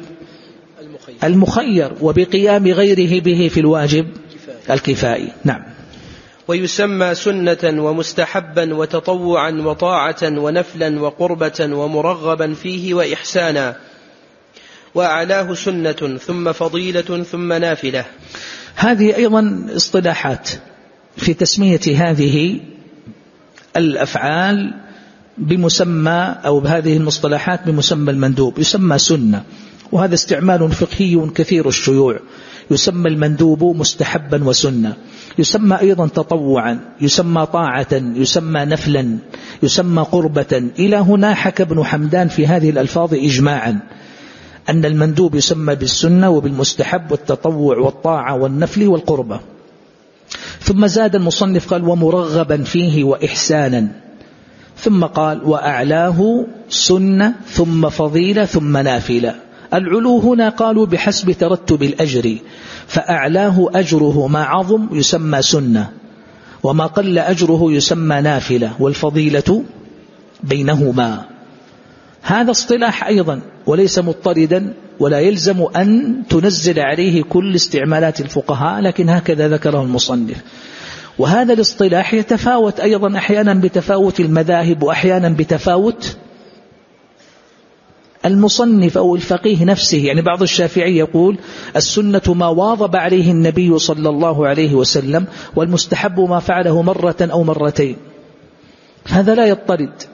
المخير. وبقيام غيره به في الواجب الكفائي. نعم. ويسمى سنة ومستحبا وتطوعا وطاعة ونفلا وقربة ومرغبا فيه وإحسانا. وأعلاه سنة ثم فضيلة ثم نافلة. هذه أيضا اصطلاحات في تسمية هذه الأفعال بمسمى أو بهذه المصطلحات بمسمى المندوب يسمى سنة وهذا استعمال فقهي كثير الشيوع يسمى المندوب مستحبا وسنة يسمى أيضا تطوعا يسمى طاعة يسمى نفلا يسمى قربة إلى هنا حكى ابن حمدان في هذه الألفاظ إجماعا. أن المندوب يسمى بالسنة وبالمستحب والتطوع والطاعة والنفل والقربة. ثم زاد المصنف قال ومرغبا فيه وإحسانا. ثم قال وأعلاه سنة ثم فضيلة ثم نافلة. العلو هنا قالوا بحسب ترتب الأجر فأعلاه أجره ما عظم يسمى سنة وما قل أجره يسمى نافلة والفضيلة بينهما. هذا اصطلاح أيضا وليس مضطردا ولا يلزم أن تنزل عليه كل استعمالات الفقهاء لكن هكذا ذكره المصنف. وهذا الاصطلاح يتفاوت أيضا أحيانا بتفاوت المذاهب وأحيانا بتفاوت المصنف أو الفقيه نفسه. يعني بعض الشافعي يقول السنة ما واظب عليه النبي صلى الله عليه وسلم والمستحب ما فعله مرة أو مرتين. هذا لا يضطرد.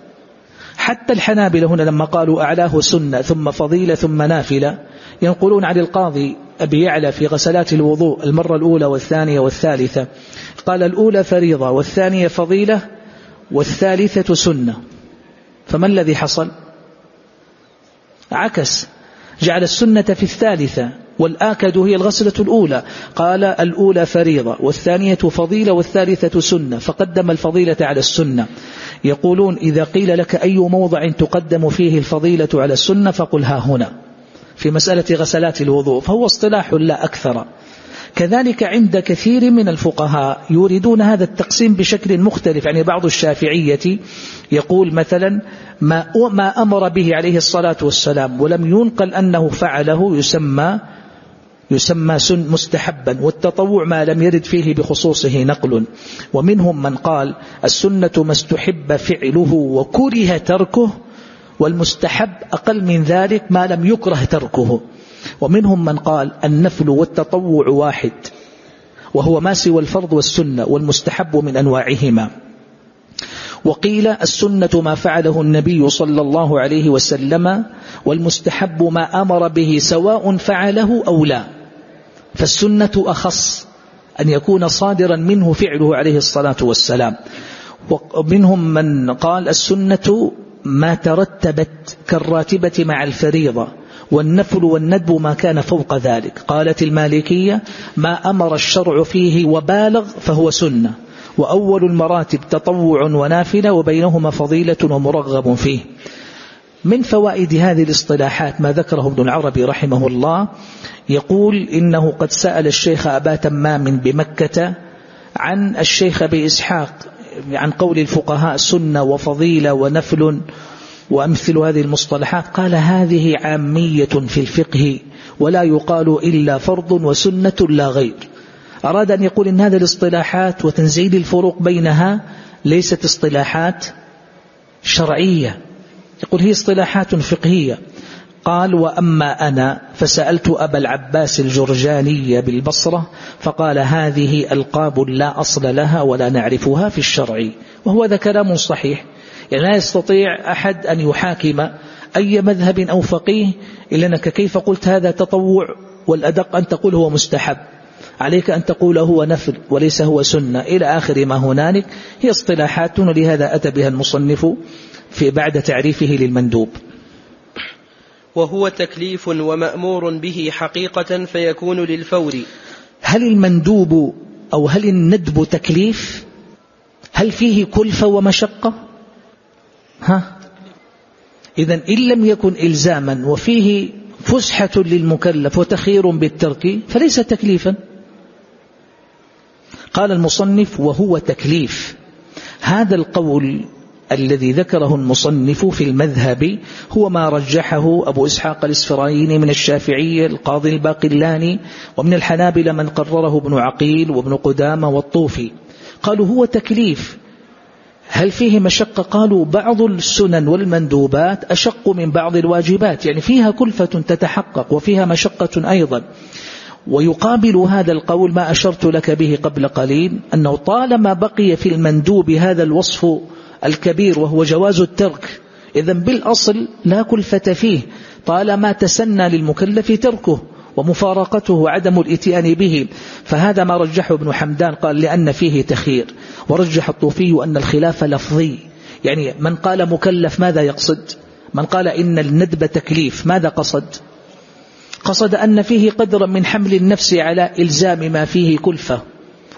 حتى الحنابلة هنا لما قالوا أعلاه سنة ثم فضيلة ثم نافلة ينقلون عن القاضي أبي يعلى في غسلات الوضوء المرة الأولى والثانية والثالثة. قال الأولى فريضة والثانية فضيلة والثالثة سنة. فما الذي حصل؟ عكس. جعل السنة في الثالثة. والآكد هي الغسلة الأولى. قال الأولى فريضة والثانية فضيلة والثالثة سنة. فقدم الفضيلة على السنة. يقولون إذا قيل لك أي موضع تقدم فيه الفضيلة على السنة فقل ها هنا. في مسألة غسلات الوضوء فهو اصطلاح لا أكثر. كذلك عند كثير من الفقهاء يريدون هذا التقسيم بشكل مختلف. يعني بعض الشافعية يقول مثلا ما, ما أمر به عليه الصلاة والسلام ولم ينقل أنه فعله يسمى يسمى سن مستحبا والتطوع ما لم يرد فيه بخصوصه نقل. ومنهم من قال السنة ما استحب فعله وكره تركه والمستحب أقل من ذلك ما لم يكره تركه. ومنهم من قال النفل والتطوع واحد وهو ما سوى الفرض والسنة والمستحب من أنواعهما. وقيل السنة ما فعله النبي صلى الله عليه وسلم والمستحب ما أمر به سواء فعله أو لا. فالسنة أخص أن يكون صادرا منه فعله عليه الصلاة والسلام. ومنهم من قال السنة ما ترتبت كالراتبة مع الفريضة والنفل والندب ما كان فوق ذلك. قالت المالكية ما أمر الشرع فيه وبالغ فهو سنة وأول المراتب تطوع ونافلة وبينهما فضيلة ومرغب فيه. من فوائد هذه الاصطلاحات ما ذكره ابن العربي رحمه الله يقول إنه قد سأل الشيخ أبا تمام بمكة عن الشيخ أبي إسحاق عن قول الفقهاء سنة وفضيلة ونفل وأمثل هذه المصطلحات قال هذه عامية في الفقه ولا يقال إلا فرض وسنة لا غير. أراد أن يقول إن هذه الاصطلاحات وتنزيل الفروق بينها ليست اصطلاحات شرعية. يقول هي اصطلاحات فقهية. قال وأما أنا فسألت أبا العباس الجرجاني بالبصرة فقال هذه ألقاب لا أصل لها ولا نعرفها في الشرع وهو ذا كلام صحيح. يعني لا يستطيع أحد أن يحاكم أي مذهب أو فقيه إلا أنك كيف قلت هذا تطوع والأدق أن تقول هو مستحب. عليك أن تقول هو نفل وليس هو سنة. إلى آخر ما هنالك. هي اصطلاحات ولهذا أتى بها المصنف في بعد تعريفه للمندوب. وهو تكليف ومأمور به حقيقة فيكون للفور. هل المندوب أو هل الندب تكليف؟ هل فيه كلفة ومشقة؟ ها؟ إذا إن لم يكن إلزاما وفيه فسحة للمكلف وتخير بالترك فليس تكليفا. قال المصنف وهو تكليف. هذا القول الذي ذكره المصنف في المذهب هو ما رجحه أبو إسحاق الإسفرايني من الشافعية القاضي الباقلاني ومن الحنابل من قرره ابن عقيل وابن قدامة والطوفي. قالوا هو تكليف. هل فيه مشقة؟ قالوا بعض السنن والمندوبات أشق من بعض الواجبات. يعني فيها كلفة تتحقق وفيها مشقة أيضا. ويقابل هذا القول ما أشرت لك به قبل قليل أنه طالما بقي في المندوب هذا الوصف الكبير وهو جواز الترك. إذا بالأصل لا كلفة فيه طالما تسنى للمكلف تركه ومفارقته وعدم الإتيان به. فهذا ما رجحه ابن حمدان قال لأن فيه تخير. ورجح الطوفي أن الخلاف لفظي. يعني من قال مكلف ماذا يقصد؟ من قال إن الندب تكليف ماذا قصد؟ قصد أن فيه قدرا من حمل النفس على إلزام ما فيه كلفة.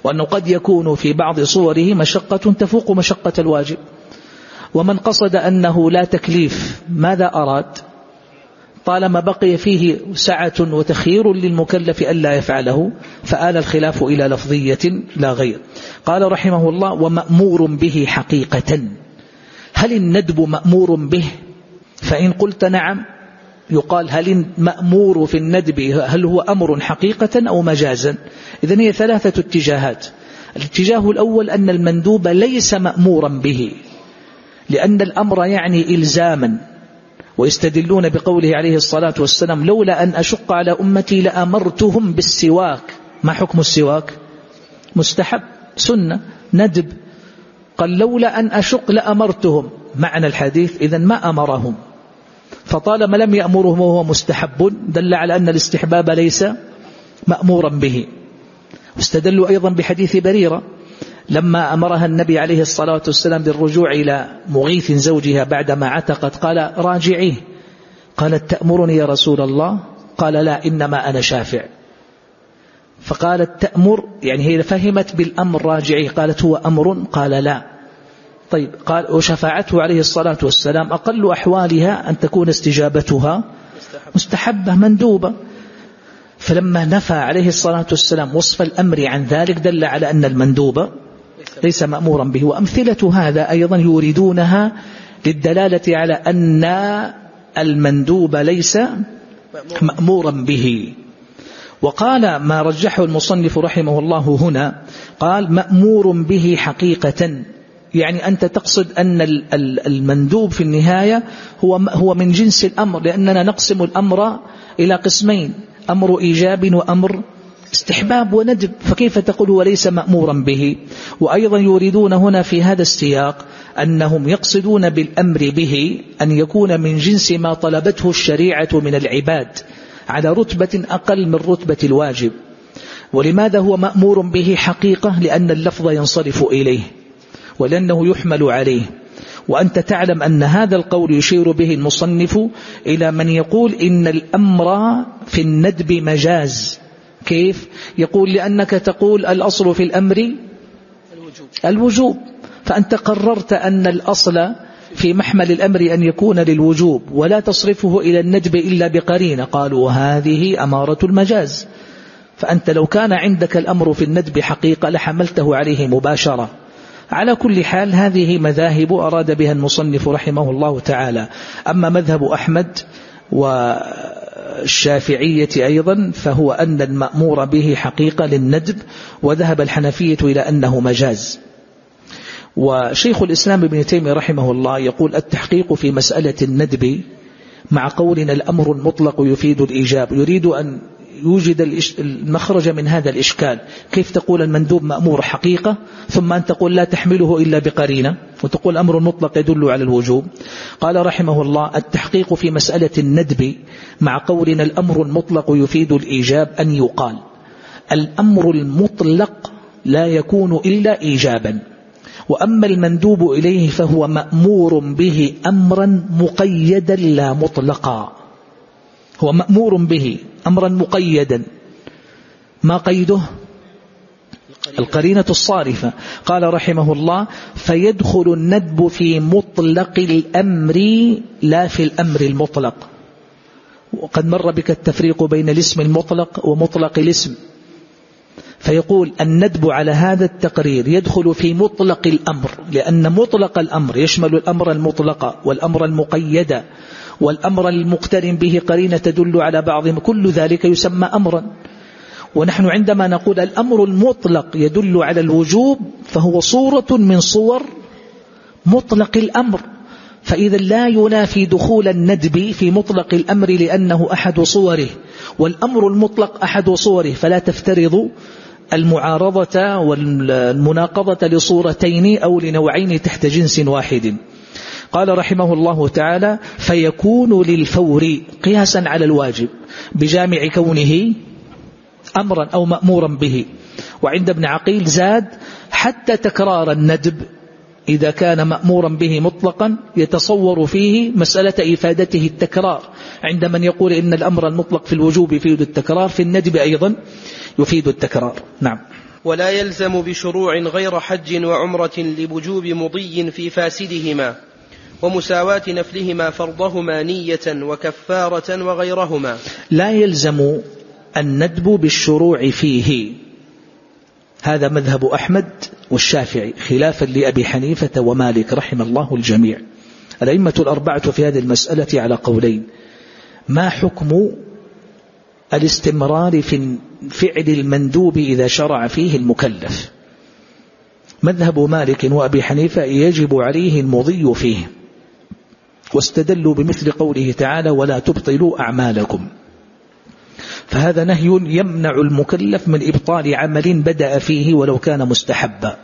وأنه قد يكون في بعض صوره مشقة تفوق مشقة الواجب. ومن قصد أنه لا تكليف ماذا أراد؟ طالما بقي فيه سعة وتخيير للمكلف ألا يفعله فآل الخلاف إلى لفظية لا غير. قال رحمه الله ومأمور به حقيقة. هل الندب مأمور به؟ فإن قلت نعم يقال هل المأمور في الندب هل هو أمر حقيقة أو مجازا؟ إذن هي ثلاثة اتجاهات. الاتجاه الأول أن المندوب ليس مأمورا به لأن الأمر يعني إلزاما ويستدلون بقوله عليه الصلاة والسلام لولا أن أشق على أمتي لأمرتهم بالسواك. ما حكم السواك؟ مستحب سنة ندب. قال لولا أن أشق لأمرتهم. معنى الحديث إذا ما أمرهم. فطالما لم يأمرهم وهو مستحب دل على أن الاستحباب ليس مأمورا به. واستدلوا أيضا بحديث بريرة لما أمرها النبي عليه الصلاة والسلام بالرجوع إلى مغيث زوجها بعدما عتقت قال راجعيه. قالت تأمرني يا رسول الله؟ قال لا إنما أنا شافع. فقالت تأمر؟ يعني هي فهمت بالأمر راجعيه قالت هو أمر؟ قال لا. طيب قال وشفاعته عليه الصلاة والسلام أقل أحوالها أن تكون استجابتها مستحبة مندوبة. فلما نفى عليه الصلاة والسلام وصف الأمر عن ذلك دل على أن المندوب ليس مأمورا به. وأمثلة هذا أيضا يريدونها للدلالة على أن المندوب ليس مأمورا به. وقال ما رجحه المصنف رحمه الله هنا قال مأمور به حقيقة. يعني أنت تقصد أن المندوب في النهاية هو هو من جنس الأمر لأننا نقسم الأمر إلى قسمين أمر إيجاب وأمر استحباب وندب فكيف تقول وليس مأمورا به؟ وأيضا يريدون هنا في هذا السياق أنهم يقصدون بالأمر به أن يكون من جنس ما طلبته الشريعة من العباد على رتبة أقل من رتبة الواجب. ولماذا هو مأمور به حقيقة؟ لأن اللفظ ينصرف إليه. ولأنه يحمل عليه. وأنت تعلم أن هذا القول يشير به المصنف إلى من يقول إن الأمر في الندب مجاز. كيف؟ يقول لأنك تقول الأصل في الأمر الوجوب, فأنت قررت أن الأصل في محمل الأمر أن يكون للوجوب ولا تصرفه إلى الندب إلا بقرينة. قالوا هذه أمارة المجاز. فأنت لو كان عندك الأمر في الندب حقيقة لحملته عليه مباشرة. على كل حال هذه مذاهب أراد بها المصنف رحمه الله تعالى. أما مذهب أحمد والشافعية أيضا فهو أن المأمور به حقيقة للندب وذهب الحنفية إلى أنه مجاز. وشيخ الإسلام ابن تيمية رحمه الله يقول التحقيق في مسألة الندب مع قولنا الأمر المطلق يفيد الإيجاب. يريد أن يوجد المخرج من هذا الإشكال. كيف تقول المندوب مأمور حقيقة ثم أن تقول لا تحمله إلا بقرينة وتقول أمر مطلق يدل على الوجوب. قال رحمه الله التحقيق في مسألة الندب مع قولنا الأمر المطلق يفيد الإيجاب أن يقال. الأمر المطلق لا يكون إلا إيجابا. وأما المندوب إليه فهو مأمور به أمرا مقيدا لا مطلقا. هو مأمور به أمرا مقيدا. ما قيده؟ القرينة الصارفة. قال رحمه الله فيدخل الندب في مطلق الأمر لا في الأمر المطلق. وقد مر بك التفريق بين الاسم المطلق ومطلق الاسم. فيقول الندب على هذا التقرير يدخل في مطلق الأمر لأن مطلق الأمر يشمل الأمر المطلق والأمر المقيد. والأمر المقترن به قرينة تدل على بعضهم كل ذلك يسمى أمرا. ونحن عندما نقول الأمر المطلق يدل على الوجوب فهو صورة من صور مطلق الأمر. فإذا لا ينافي دخول الندب في مطلق الأمر لأنه أحد صوره والأمر المطلق أحد صوره فلا تفترض المعارضة والمناقضة لصورتين أو لنوعين تحت جنس واحد. قال رحمه الله تعالى فيكون للفور قياسا على الواجب بجامع كونه أمرا أو مأمورا به. وعند ابن عقيل زاد حتى تكرار الندب إذا كان مأمورا به مطلقا يتصور فيه مسألة إفادته التكرار. عند من يقول إن الأمر المطلق في الوجوب يفيد التكرار في الندب أيضا يفيد التكرار. نعم. ولا يلزم بشروع غير حج وعمرة لوجوب مضي في فاسدهما. ومساواة نفلهما فرضهما نية وكفارة وغيرهما. لا يلزم الندب بالشروع فيه. هذا مذهب أحمد والشافعي خلافا لأبي حنيفة ومالك رحم الله الجميع. الأئمة الأربعة في هذه المسألة على قولين. ما حكم الاستمرار في فعل المندوب إذا شرع فيه المكلف؟ مذهب مالك وأبي حنيفة يجب عليه المضي فيه. واستدلوا بمثل قوله تعالى ولا تبطلوا أعمالكم. فهذا نهي يمنع المكلف من إبطال عمل بدأ فيه ولو كان مستحبا.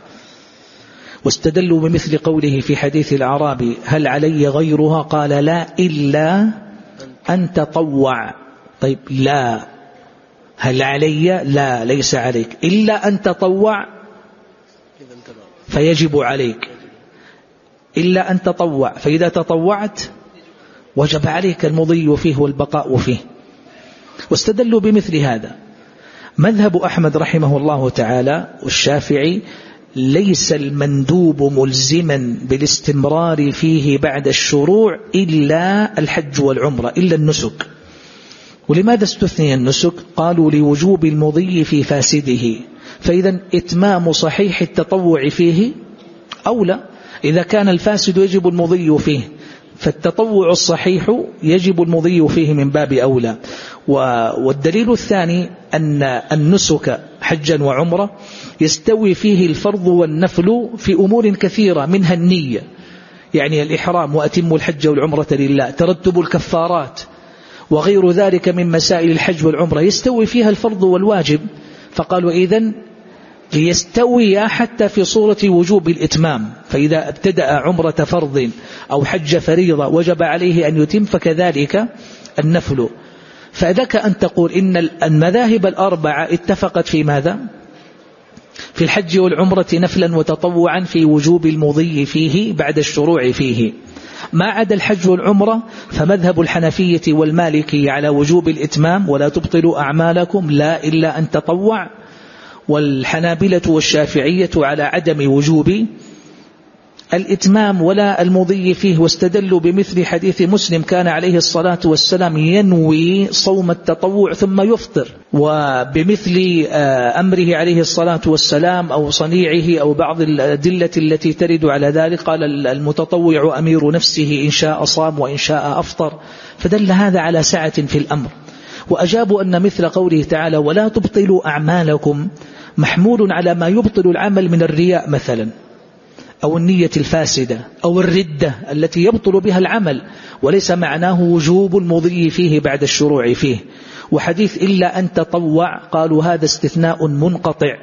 واستدلوا بمثل قوله في حديث الأعرابي هل علي غيرها؟ قال لا إلا أن تطوع. طيب لا. هل علي؟ لا ليس عليك. إلا أن تطوع فيجب عليك. إلا أن تطوع. فإذا تطوعت وجب عليك المضي فيه والبقاء فيه. واستدلوا بمثل هذا. مذهب أحمد رحمه الله تعالى والشافعي ليس المندوب ملزما بالاستمرار فيه بعد الشروع إلا الحج والعمرة إلا النسك. ولماذا استثني النسك؟ قالوا لوجوب المضي في فاسده. فإذا إتمام صحيح التطوع فيه أولى إذا كان الفاسد يجب المضي فيه فالتطوع الصحيح يجب المضي فيه من باب أولى. والدليل الثاني أن النسك حجا وعمرة يستوي فيه الفرض والنفل في أمور كثيرة منها النية يعني الإحرام وأتم الحج والعمرة لله ترتب الكفارات وغير ذلك من مسائل الحج والعمرة يستوي فيها الفرض والواجب. فقالوا إذن ليستوي حتى في صورة وجوب الإتمام. فإذا ابتدأ عمرة فرض أو حج فريضة وجب عليه أن يتم فكذلك النفل. فذاك أن تقول إن المذاهب الأربعة اتفقت في ماذا؟ في الحج والعمرة نفلا وتطوعا في وجوب المضي فيه بعد الشروع فيه. ما عدا الحج والعمرة فمذهب الحنفية والمالكي على وجوب الإتمام ولا تبطلوا أعمالكم لا إلا أن تطوع والحنابلة والشافعية على عدم وجوب الإتمام ولا المضي فيه واستدلوا بمثل حديث مسلم كان عليه الصلاة والسلام ينوي صوم التطوع ثم يفطر. وبمثل آه، أمره عليه الصلاة والسلام أو صنيعه أو بعض الأدلة التي ترد على ذلك قال المتطوع أمير نفسه إن شاء صام وإن شاء أفطر. فدل هذا على سعة في الأمر. وأجابوا أن مثل قوله تعالى ولا تبطلوا أعمالكم محمول على ما يبطل العمل من الرياء مثلا أو النية الفاسدة أو الردة التي يبطل بها العمل وليس معناه وجوب المضي فيه بعد الشروع فيه. وحديث إلا أن تطوع قالوا هذا استثناء منقطع.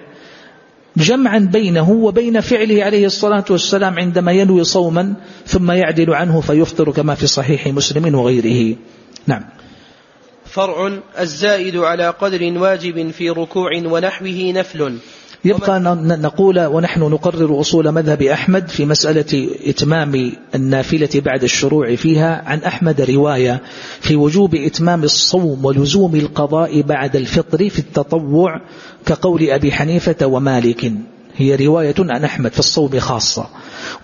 جمعا بينه وبين فعله عليه الصلاة والسلام عندما ينوي صوما ثم يعدل عنه فيفطر كما في صحيح مسلم وغيره. نعم. فرع الزائد على قدر واجب في ركوع ونحوه نفل. يبقى نقول ونحن نقرر أصول مذهب أحمد في مسألة إتمام النافلة بعد الشروع فيها عن أحمد رواية في وجوب إتمام الصوم ولزوم القضاء بعد الفطر في التطوع كقول أبي حنيفة ومالك. هي رواية عن أحمد في الصوم خاصة.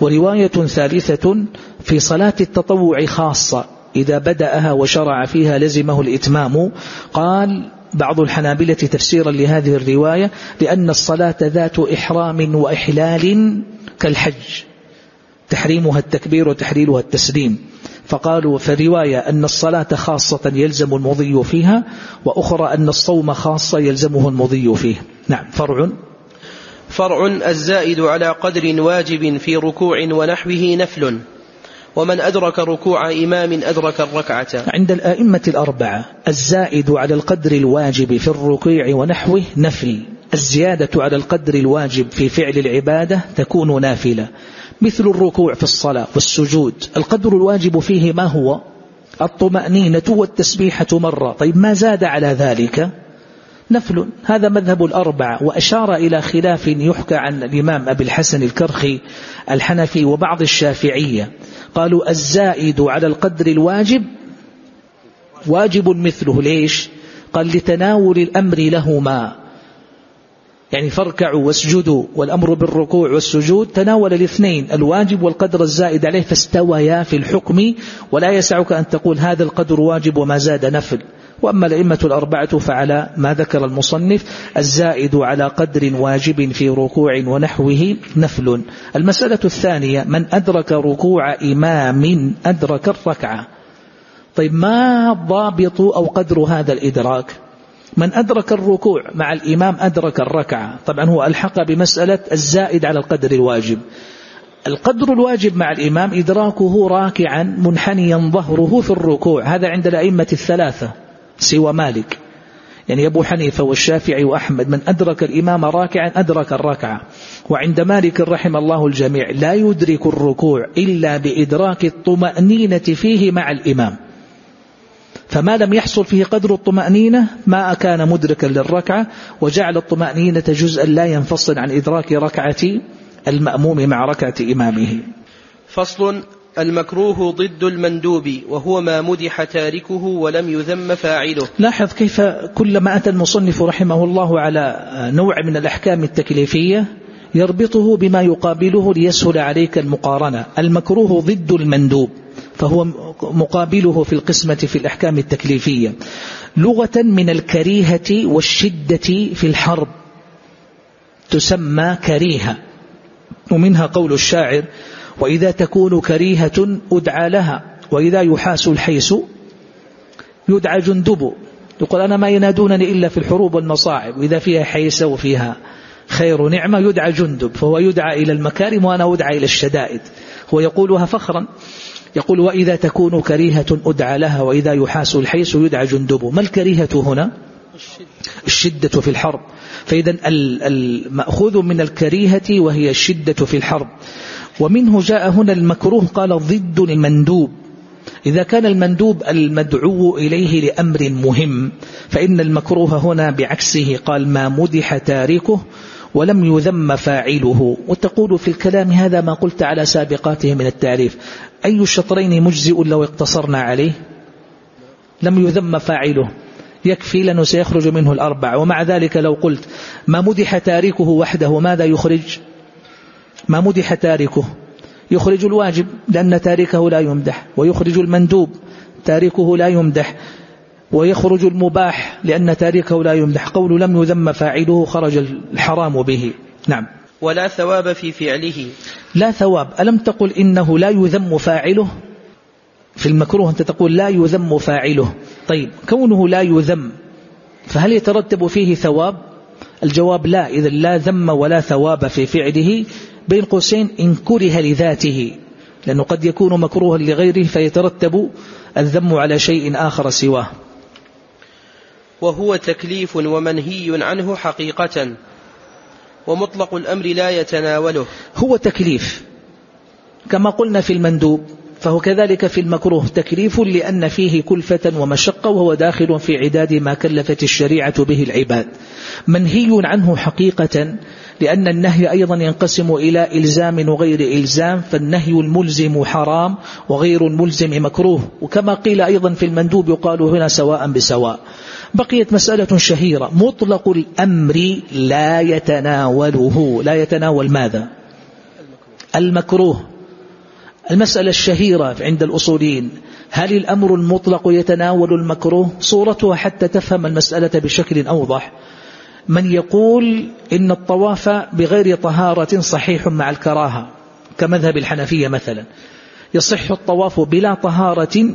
ورواية ثالثة في صلاة التطوع خاصة. إذا بدأها وشرع فيها لزمه الإتمام. قال بعض الحنابلة تفسيرا لهذه الرواية لأن الصلاة ذات إحرام وإحلال كالحج. تحريمها التكبير وتحليلها التسليم. فقالوا في الرواية أن الصلاة خاصة يلزم المضي فيها وأخرى أن الصوم خاصة يلزمه المضي فيه. نعم فرع. فرع الزائد على قدر واجب في ركوع ونحوه نفل. ومن أدرك ركوع إمام أدرك الركعة. عند الآئمة الأربعة الزائد على القدر الواجب في الركوع ونحوه نفل. الزيادة على القدر الواجب في فعل العبادة تكون نافلة. مثل الركوع في الصلاة والسجود. القدر الواجب فيه ما هو؟ الطمأنينة والتسبيحة مرة. طيب ما زاد على ذلك؟ نفل. هذا مذهب الأربعة وأشار إلى خلاف يحكى عن الإمام أبي الحسن الكرخي الحنفي وبعض الشافعية. قالوا الزائد على القدر الواجب واجب مثله. ليش؟ قال لتناول الأمر لهما. يعني فاركعوا واسجدوا والأمر بالركوع والسجود. تناول الاثنين الواجب والقدر الزائد عليه فاستويا في الحكم. ولا يسعك أن تقول هذا القدر واجب وما زاد نفل. وأما الأئمة الأربعة فعلى ما ذكر المصنف الزائد على قدر واجب في ركوع ونحوه نفل. المسألة الثانية من أدرك ركوع إمام أدرك الركعة. طيب ما ضابط أو قدر هذا الإدراك؟ من أدرك الركوع مع الإمام أدرك الركعة. طبعا هو ألحق بمسألة الزائد على القدر الواجب. القدر الواجب مع الإمام إدراكه راكعا منحنيا ظهره في الركوع. هذا عند الأئمة الثلاثة. سوى مالك. يعني أبو حنيفة والشافعي وأحمد من أدرك الإمام راكعا أدرك الركعة. وعند مالك رحم الله الجميع لا يدرك الركوع إلا بإدراك الطمأنينة فيه مع الإمام. فما لم يحصل فيه قدر الطمأنينة ما كان مدركا للركعة وجعل الطمأنينة جزءا لا ينفصل عن إدراك ركعة المأموم مع ركعة إمامه. فصل المكروه ضد المندوب وهو ما مدح تاركه ولم يذم فاعله. لاحظ كيف كلما أتى المصنف رحمه الله على نوع من الأحكام التكليفية يربطه بما يقابله ليسهل عليك المقارنة. المكروه ضد المندوب فهو مقابله في القسمة في الأحكام التكليفية. لغة من الكريهة والشدة في الحرب تسمى كريهة ومنها قول الشاعر وإذا تكون كريهة أدعى لها وإذا يحاس الحيس يدعى جندب. يقول أنا ما ينادونني إلا في الحروب والمصاعب وإذا فيها حيسة وفيها خير نعمة يدعى جندب فهو يدعى إلى المكارم وأنا أدعى إلى الشدائد. هو يقولها فخرا. يقول وإذا تكون كريهة أدعى لها وإذا يحاس الحيس يدعى جندب. ما الكريهة هنا؟ الشدة في الحرب. فإذا المأخوذ من الكريهة وهي الشدة في الحرب. ومنه جاء هنا المكروه قال ضد المندوب. إذا كان المندوب المدعو إليه لأمر مهم فإن المكروه هنا بعكسه قال ما مدح تاركه ولم يذم فاعله. وتقول في الكلام هذا ما قلت على سابقاته من التعريف. أي الشطرين مجزئ لو اقتصرنا عليه؟ لم يذم فاعله. يكفي لأنه سيخرج منه الأربع. ومع ذلك لو قلت ما مدح تاركه وحده ماذا يخرج؟ ما مدح تاركه. يخرج الواجب لأن تاركه لا يمدح ويخرج المندوب تاركه لا يمدح ويخرج المباح لأن تاركه لا يمدح. قول لم يذم فاعله خرج الحرام به. نعم. ولا ثواب في فعله. لا ثواب. ألم تقل إنه لا يذم فاعله؟ في المكروه أنت تقول لا يذم فاعله. طيب كونه لا يذم فهل يترتب فيه ثواب؟ الجواب لا. إذا لا ذم ولا ثواب في فعله. بين قوسين إن كره لذاته لأنه قد يكون مكروها لغيره فيترتب الذم على شيء آخر سواه. وهو تكليف ومنهي عنه حقيقة ومطلق الأمر لا يتناوله. هو تكليف. كما قلنا في المندوب فهو كذلك في المكروه تكليف لأن فيه كلفة ومشقة وهو داخل في عداد ما كلفت الشريعة به العباد. منهي عنه حقيقة لأن النهي أيضا ينقسم إلى إلزام وغير إلزام فالنهي الملزم حرام وغير الملزم مكروه. وكما قيل أيضا في المندوب يقال هنا سواء بسواء. بقيت مسألة شهيرة. مطلق الأمر لا يتناوله. لا يتناول ماذا؟ المكروه. المسألة الشهيرة عند الأصوليين. هل الأمر المطلق يتناول المكروه؟ صورتها حتى تفهم المسألة بشكل أوضح. من يقول إن الطواف بغير طهارة صحيح مع الكراهة كمذهب الحنفية مثلا. يصح الطواف بلا طهارة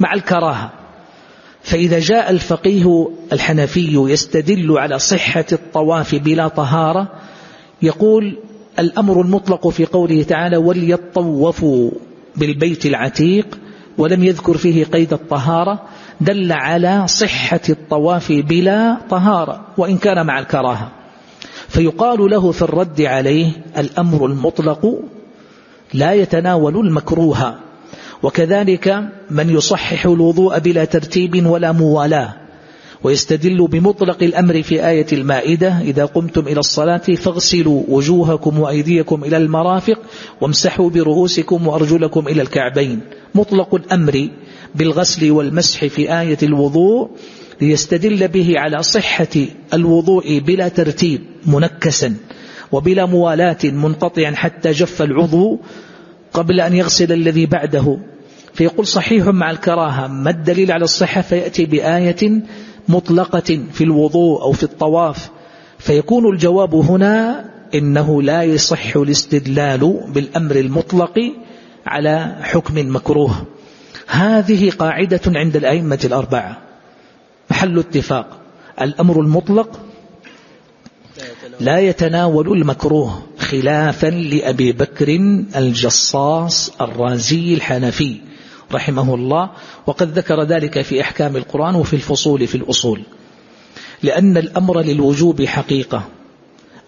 مع الكراهة. فإذا جاء الفقيه الحنفي يستدل على صحة الطواف بلا طهارة يقول الأمر المطلق في قوله تعالى وليطوفوا بالبيت العتيق ولم يذكر فيه قيد الطهارة. دل على صحة الطواف بلا طهارة وإن كان مع الكراهة. فيقال له في الرد عليه الأمر المطلق لا يتناول المكروه. وكذلك من يصحح الوضوء بلا ترتيب ولا موالاة. ويستدل بمطلق الأمر في آية المائدة إذا قمتم إلى الصلاة فاغسلوا وجوهكم وأيديكم إلى المرافق وامسحوا برؤوسكم وأرجلكم إلى الكعبين. مطلق الأمر بالغسل والمسح في آية الوضوء ليستدل به على صحة الوضوء بلا ترتيب منكسا وبلا موالاة منقطعا حتى جف العضو قبل أن يغسل الذي بعده. فيقول صحيح مع الكراهة ما الدليل على الصحة؟ فيأتي بآية مطلقة في الوضوء أو في الطواف. فيكون الجواب هنا إنه لا يصح الاستدلال بالأمر المطلق على حكم مكروه. هذه قاعدة عند الأئمة الأربعة. محل اتفاق. الأمر المطلق لا يتناول المكروه خلافا لأبي بكر الجصاص الرازي الحنفي رحمه الله. وقد ذكر ذلك في أحكام القرآن وفي الفصول في الأصول. لأن الأمر للوجوب حقيقة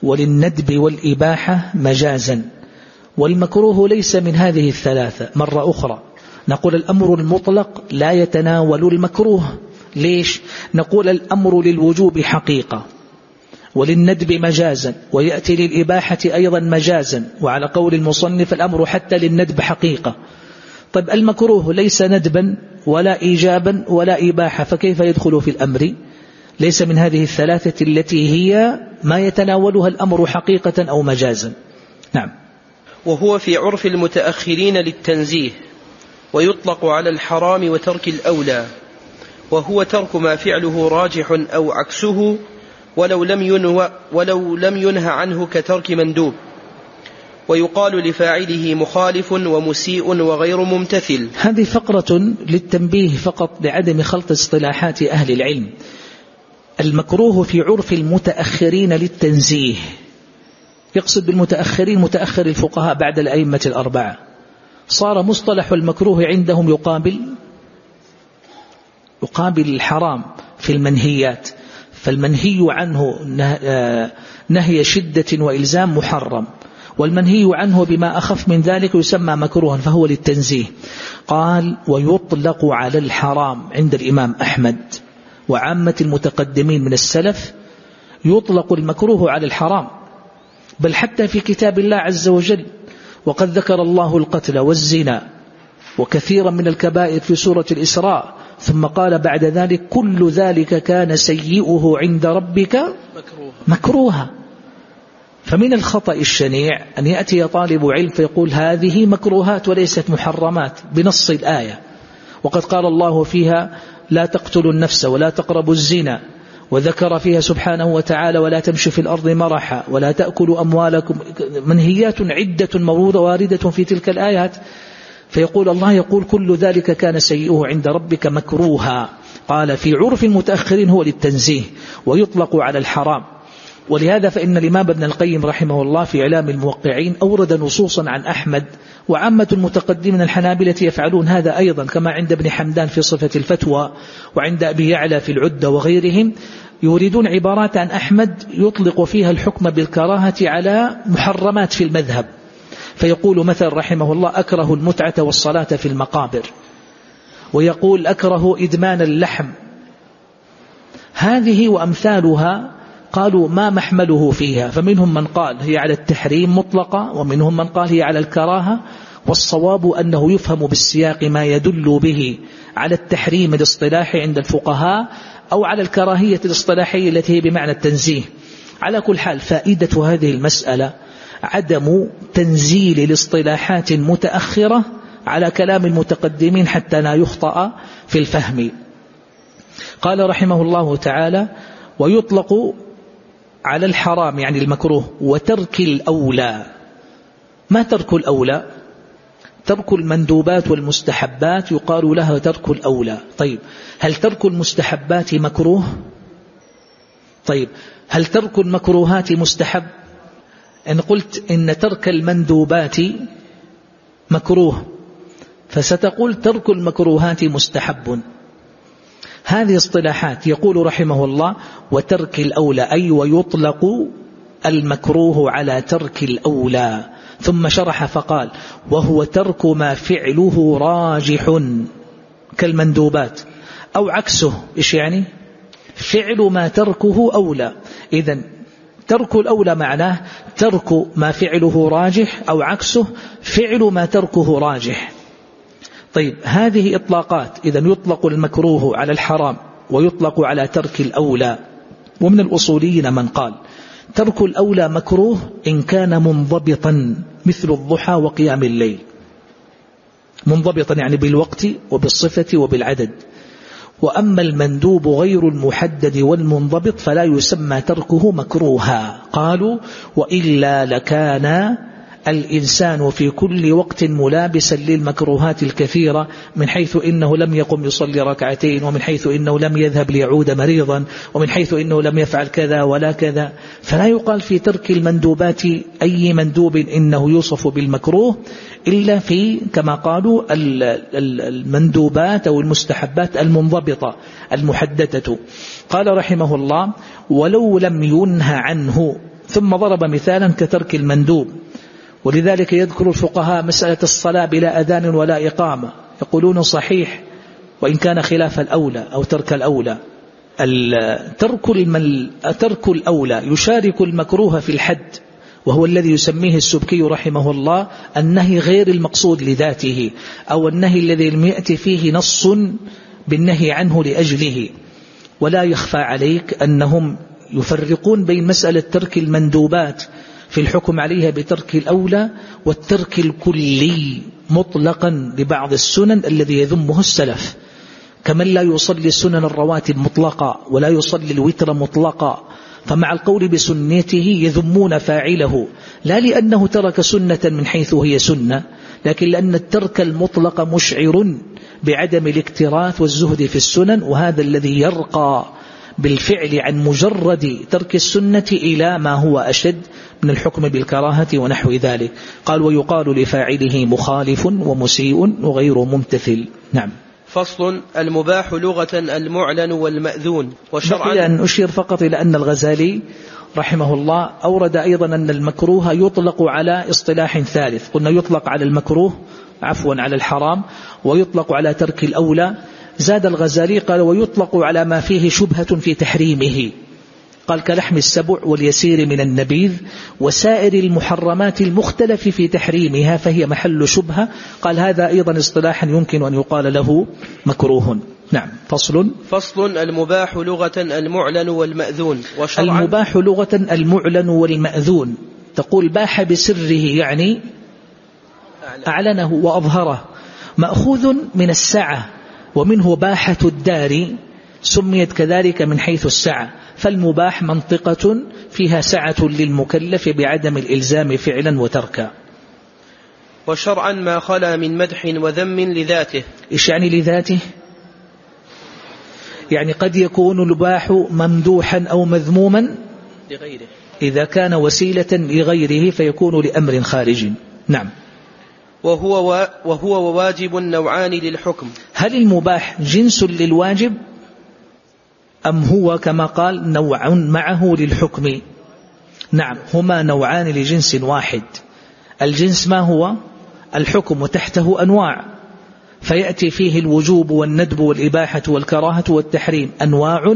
وللندب والإباحة مجازا. والمكروه ليس من هذه الثلاثة. مرة أخرى. نقول الأمر المطلق لا يتناول المكروه. ليش؟ نقول الأمر للوجوب حقيقة وللندب مجازا ويأتي للإباحة أيضا مجازا وعلى قول المصنف الأمر حتى للندب حقيقة. طيب المكروه ليس ندبا ولا إيجابا ولا إباحة فكيف يدخل في الأمر؟ ليس من هذه الثلاثة التي هي ما يتناولها الأمر حقيقة أو مجازا. نعم. وهو في عرف المتأخرين للتنزيه. ويطلق على الحرام وترك الأولى وهو ترك ما فعله راجح أو عكسه ولو لم ينهى, ولو لم ينهى عنه كترك مندوب. ويقال لفاعله مخالف ومسيء وغير ممتثل. هذه فقرة للتنبيه فقط لعدم خلط اصطلاحات أهل العلم. المكروه في عرف المتأخرين للتنزيه. يقصد بالمتأخرين متأخر الفقهاء بعد الأئمة الأربعة. صار مصطلح المكروه عندهم يقابل يقابل الحرام في المنهيات فالمنهي عنه آه، نهي شدة وإلزام محرم والمنهي عنه بما أخف من ذلك يسمى مكروها فهو للتنزيه. قال ويطلق على الحرام عند الإمام أحمد وعامة المتقدمين من السلف يطلق المكروه على الحرام بل حتى في كتاب الله عز وجل وقد ذكر الله القتل والزنا وكثيرا من الكبائر في سورة الإسراء ثم قال بعد ذلك كل ذلك كان سيئه عند ربك مكروها, فمن الخطأ الشنيع أن يأتي طالب علم فيقول هذه مكروهات وليست محرمات بنص الآية. وقد قال الله فيها لا تقتلوا النفس ولا تقربوا الزنا. وذكر فيها سبحانه وتعالى ولا تمشوا في الأرض مرحا ولا تأكلوا أموالكم. منهيات عدة مورودة واردة في تلك الآيات. فيقول الله يقول كل ذلك كان سيئه عند ربك مكروها. قال في عرف المتأخرين هو للتنزيه ويطلق على الحرام. ولهذا فإن الإمام ابن القيم رحمه الله في إعلام الموقعين أورد نصوصا عن أحمد وعامة المتقدمين الحنابلة يفعلون هذا أيضا كما عند ابن حمدان في صفة الفتوى وعند أبي يعلى في العدة وغيرهم يريدون عبارات عن أحمد يطلق فيها الحكم بالكراهة على محرمات في المذهب. فيقول مثلا رحمه الله أكره المتعة والصلاة في المقابر. ويقول أكره إدمان اللحم. هذه وأمثالها قالوا ما محمله فيها. فمنهم من قال هي على التحريم مطلقة ومنهم من قال هي على الكراهة. والصواب أنه يفهم بالسياق ما يدل به على التحريم الاصطلاحي عند الفقهاء أو على الكراهية الاصطلاحية التي هي بمعنى التنزيه. على كل حال فائدة هذه المسألة عدم تنزيل الاصطلاحات المتأخرة على كلام المتقدمين حتى لا يخطأ في الفهم. قال رحمه الله تعالى ويطلق على الحرام يعني المكروه وترك الأولى. ما ترك الأولى؟ ترك المندوبات والمستحبات يقال لها ترك الأولى. طيب هل ترك المستحبات مكروه؟ طيب هل ترك المكروهات مستحب؟ إن قلت إن ترك المندوبات مكروه فستقول ترك المكروهات مستحب. هذه اصطلاحات يقول رحمه الله وترك الأولى أي ويطلق المكروه على ترك الأولى. ثم شرح فقال وهو ترك ما فعله راجح كالمندوبات. أو عكسه إيش يعني؟ فعل ما تركه أولى. إذا ترك الأولى معناه ترك ما فعله راجح أو عكسه فعل ما تركه راجح. طيب هذه إطلاقات إذا يطلق المكروه على الحرام ويطلق على ترك الأولى ومن الأصوليين من قال ترك الأولى مكروه إن كان منضبطا مثل الضحى وقيام الليل. منضبطا يعني بالوقت وبالصفة وبالعدد. وأما المندوب غير المحدد والمنضبط فلا يسمى تركه مكروها. قالوا وإلا لكان الإنسان في كل وقت ملابسا للمكروهات الكثيرة من حيث إنه لم يقم يصلي ركعتين ومن حيث إنه لم يذهب ليعود مريضا ومن حيث إنه لم يفعل كذا ولا كذا. فلا يقال في ترك المندوبات أي مندوب إنه يوصف بالمكروه إلا في كما قالوا المندوبات أو المستحبات المنضبطة المحددة قال رحمه الله ولو لم ينهى عنه. ثم ضرب مثالا كترك المندوب. ولذلك يذكر الفقهاء مسألة الصلاة بلا أذان ولا إقامة يقولون صحيح وإن كان خلاف الأولى أو ترك الأولى. ترك, ترك الأولى يشارك المكروه في الحد وهو الذي يسميه السبكي رحمه الله النهي غير المقصود لذاته أو النهي الذي لم يأتي فيه نص بالنهي عنه لأجله. ولا يخفى عليك أنهم يفرقون بين مسألة ترك المندوبات في الحكم عليها بترك الأولى والترك الكلي مطلقا لبعض السنن الذي يذمه السلف. كمن لا يصلي السنن الرواتب مطلقا ولا يصلي الوتر مطلقا فمع القول بسنته يذمون فاعله. لا لأنه ترك سنة من حيث هي سنة لكن لأن الترك المطلق مشعر بعدم الاكتراث والزهد في السنن وهذا الذي يرقى بالفعل عن مجرد ترك السنة إلى ما هو أشد. من الحكم بالكراهة ونحو ذلك. قال ويقال لفاعله مخالف ومسيء وغير ممتثل. نعم. فصل المباح لغة المعلن والمأذون. وشرعا أن أشير فقط إلى أن الغزالي رحمه الله أورد أيضا أن المكروه يطلق على اصطلاح ثالث. قلنا يطلق على المكروه عفوا على الحرام ويطلق على ترك الأولى. زاد الغزالي قال ويطلق على ما فيه شبهة في تحريمه. قال كلحم السبع واليسير من النبيذ وسائر المحرمات المختلف في تحريمها فهي محل شبهة. قال هذا أيضا اصطلاحا يمكن أن يقال له مكروه. نعم فصل. فصل المباح لغة المعلن والمأذون. وشرعا المباح لغة المعلن والمأذون. تقول باح بسره يعني أعلنه وأظهره. مأخوذ من السعة ومنه باحة الدار. سميت كذلك من حيث السعة. فالمباح منطقة فيها سعة للمكلف بعدم الإلزام فعلا وتركا. وشرعا ما خلا من مدح وذم لذاته. إيش يعني لذاته؟ يعني قد يكون الباح ممدوحا أو مذموما؟ لغيره. إذا كان وسيلة لغيره فيكون لأمر خارج. نعم. وهو, وهو وواجب نوعان للحكم. هل المباح جنس للواجب؟ أم هو كما قال نوع معه للحكم. نعم هما نوعان لجنس واحد. الجنس ما هو؟ الحكم تحته أنواع. فيأتي فيه الوجوب والندب والإباحة والكراهة والتحريم. أنواع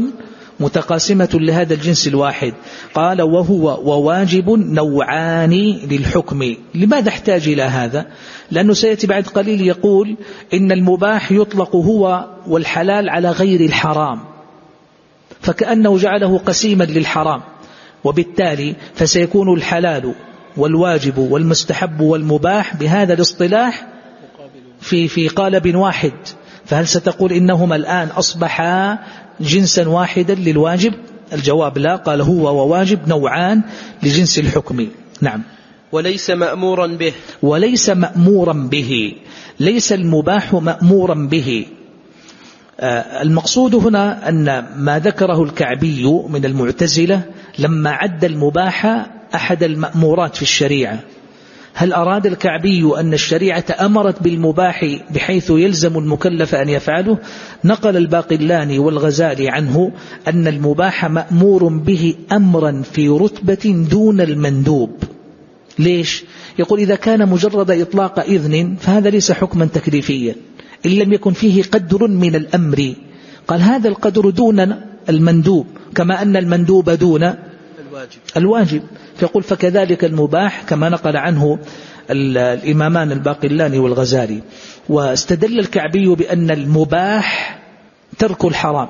متقاسمة لهذا الجنس الواحد. قال وهو وواجب نوعان للحكم. لماذا احتاج إلى هذا؟ لأنه سيأتي بعد قليل يقول إن المباح يطلق هو والحلال على غير الحرام. فكأنه جعله قسيما للحرام. وبالتالي فسيكون الحلال والواجب والمستحب والمباح بهذا الاصطلاح في في قالب واحد. فهل ستقول إنهما الآن أصبحا جنسا واحدا للواجب؟ الجواب لا. قال هو وواجب نوعان لجنس الحكم. نعم. وليس مأمورا به. وليس مأمورا به. ليس المباح مأمورا به. المقصود هنا أن ما ذكره الكعبي من المعتزلة لما عد المباح أحد المأمورات في الشريعة. هل أراد الكعبي أن الشريعة أمرت بالمباح بحيث يلزم المكلف أن يفعله؟ نقل الباقلاني والغزالي عنه أن المباح مأمور به أمرا في رتبة دون المندوب. ليش؟ يقول إذا كان مجرد إطلاق إذن فهذا ليس حكما تكليفيا. إن لم يكن فيه قدر من الأمر. قال هذا القدر دون المندوب كما أن المندوب دون الواجب, الواجب. فيقول فكذلك المباح كما نقل عنه الإمامان الباقلاني والغزالي. واستدل الكعبي بأن المباح ترك الحرام.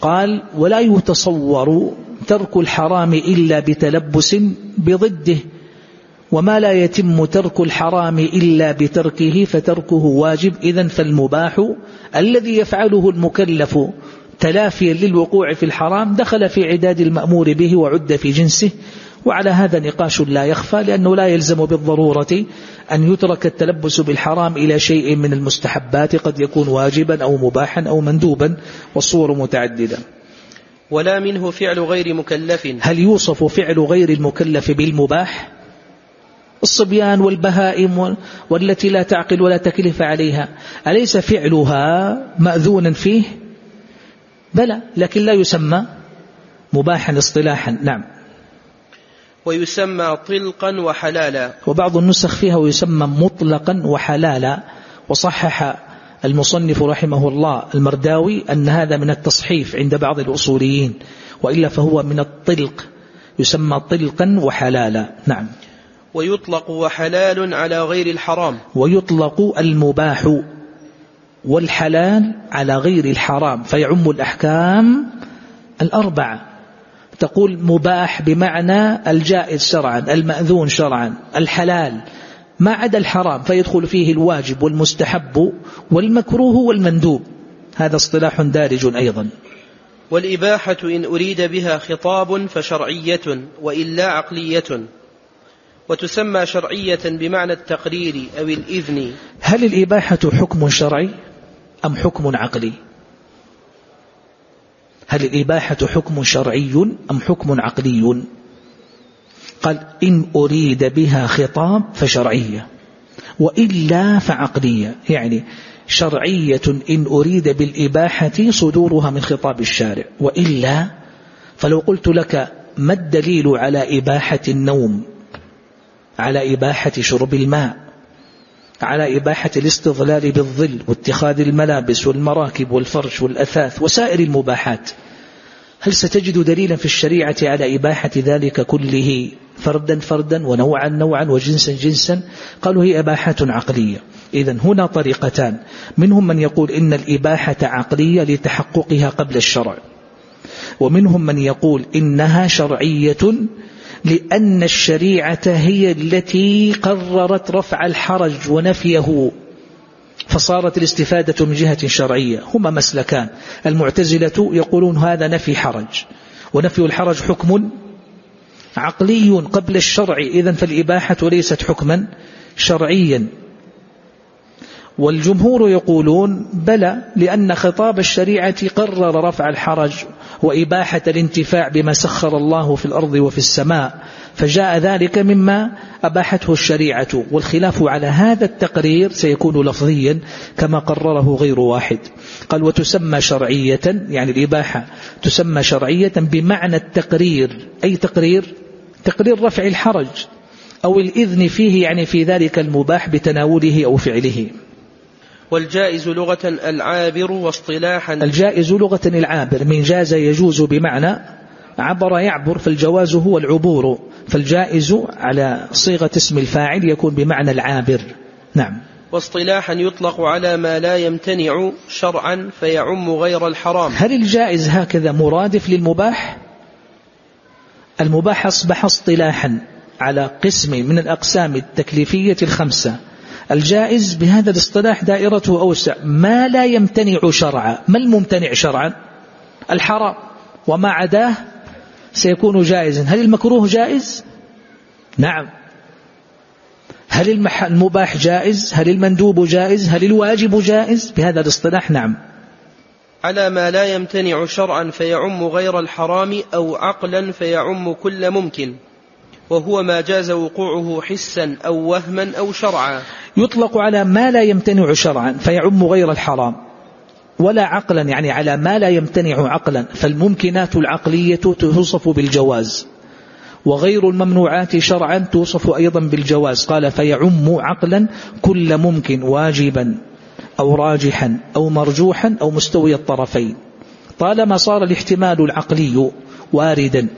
قال ولا يتصور ترك الحرام إلا بتلبس بضده. وما لا يتم ترك الحرام إلا بتركه فتركه واجب. إذا فالمباح الذي يفعله المكلف تلافيا للوقوع في الحرام دخل في عداد المأمور به وعد في جنسه. وعلى هذا نقاش لا يخفى لأنه لا يلزم بالضرورة أن يترك التلبس بالحرام إلى شيء من المستحبات قد يكون واجبا أو مباحا أو مندوبا والصور متعددة. ولا منه فعل غير مكلف. هل يوصف فعل غير المكلف بالمباح؟ الصبيان والبهائم والتي لا تعقل ولا تكلف عليها. أليس فعلها مأذونا فيه؟ بلى لكن لا يسمى مباحا اصطلاحا. نعم. ويسمى طلقا وحلالا. وبعض النسخ فيها ويسمى مطلقا وحلالا. وصحح المصنف رحمه الله المرداوي أن هذا من التصحيف عند بعض الأصوليين وإلا فهو من الطلق. يسمى طلقا وحلالا. نعم. ويطلق وحلال على غير الحرام. ويطلق المباح والحلال على غير الحرام فيعم الأحكام الأربعة. تقول مباح بمعنى الجائز شرعا المأذون شرعا الحلال ما عدا الحرام فيدخل فيه الواجب والمستحب والمكروه والمندوب. هذا اصطلاح دارج أيضا. والإباحة إن أريد بها خطاب فشرعية وإلا عقلية. وتسمى شرعية بمعنى التقرير أو الإذن. هل الإباحة حكم شرعي أم حكم عقلي؟ هل الإباحة حكم شرعي أم حكم عقلي؟ قال إن أريد بها خطاب فشرعية وإلا فعقلية. يعني شرعية إن أريد بالإباحة صدورها من خطاب الشارع وإلا فلو قلت لك ما الدليل على إباحة النوم؟ على إباحة شرب الماء على إباحة الاستظلال بالظل واتخاذ الملابس والمراكب والفرش والأثاث وسائر المباحات. هل ستجد دليلا في الشريعة على إباحة ذلك كله فردا فردا ونوعا نوعا وجنسا جنسا؟ قالوا هي إباحة عقلية. إذا هنا طريقتان. منهم من يقول إن الإباحة عقلية لتحققها قبل الشرع. ومنهم من يقول إنها شرعية لأن الشريعة هي التي قررت رفع الحرج ونفيه. فصارت الاستفادة من جهة شرعية. هما مسلكان. المعتزلة يقولون هذا نفي حرج. ونفي الحرج حكم عقلي قبل الشرع. إذن فالإباحة ليست حكما شرعيا. والجمهور يقولون بلى لأن خطاب الشريعة قرر رفع الحرج وإباحة الانتفاع بما سخر الله في الأرض وفي السماء فجاء ذلك مما أباحته الشريعة والخلاف على هذا التقرير سيكون لفظيا كما قرره غير واحد. قال وتسمى شرعية يعني الإباحة تسمى شرعية بمعنى التقرير أي تقرير؟ تقرير رفع الحرج أو الإذن فيه يعني في ذلك المباح بتناوله أو فعله. والجائز لغة العابر واصطلاحا. الجائز لغة العابر من جاز يجوز بمعنى عبر يعبر فالجواز هو العبور فالجائز على صيغة اسم الفاعل يكون بمعنى العابر. نعم. واصطلاحا يطلق على ما لا يمتنع شرعا فيعم غير الحرام. هل الجائز هكذا مرادف للمباح؟ المباح أصبح اصطلاحا على قسم من الأقسام التكليفية الخمسة. الجائز بهذا الاصطلاح دائرته أوسع. ما لا يمتنع شرعا. ما الممتنع شرعا؟ الحرام. وما عداه سيكون جائزا. هل المكروه جائز؟ نعم. هل المباح جائز؟ هل المندوب جائز؟ هل الواجب جائز؟ بهذا الاصطلاح نعم. على ما لا يمتنع شرعا فيعم غير الحرام أو عقلا فيعم كل ممكن. وهو ما جاز وقوعه حسا أو وهما أو شرعا. يطلق على ما لا يمتنع شرعا فيعم غير الحرام. ولا عقلا يعني على ما لا يمتنع عقلا فالممكنات العقلية توصف بالجواز. وغير الممنوعات شرعا توصف أيضا بالجواز. قال فيعم عقلا كل ممكن واجبا أو راجحا أو مرجوحا أو مستوي الطرفين. طالما صار الاحتمال العقلي واردا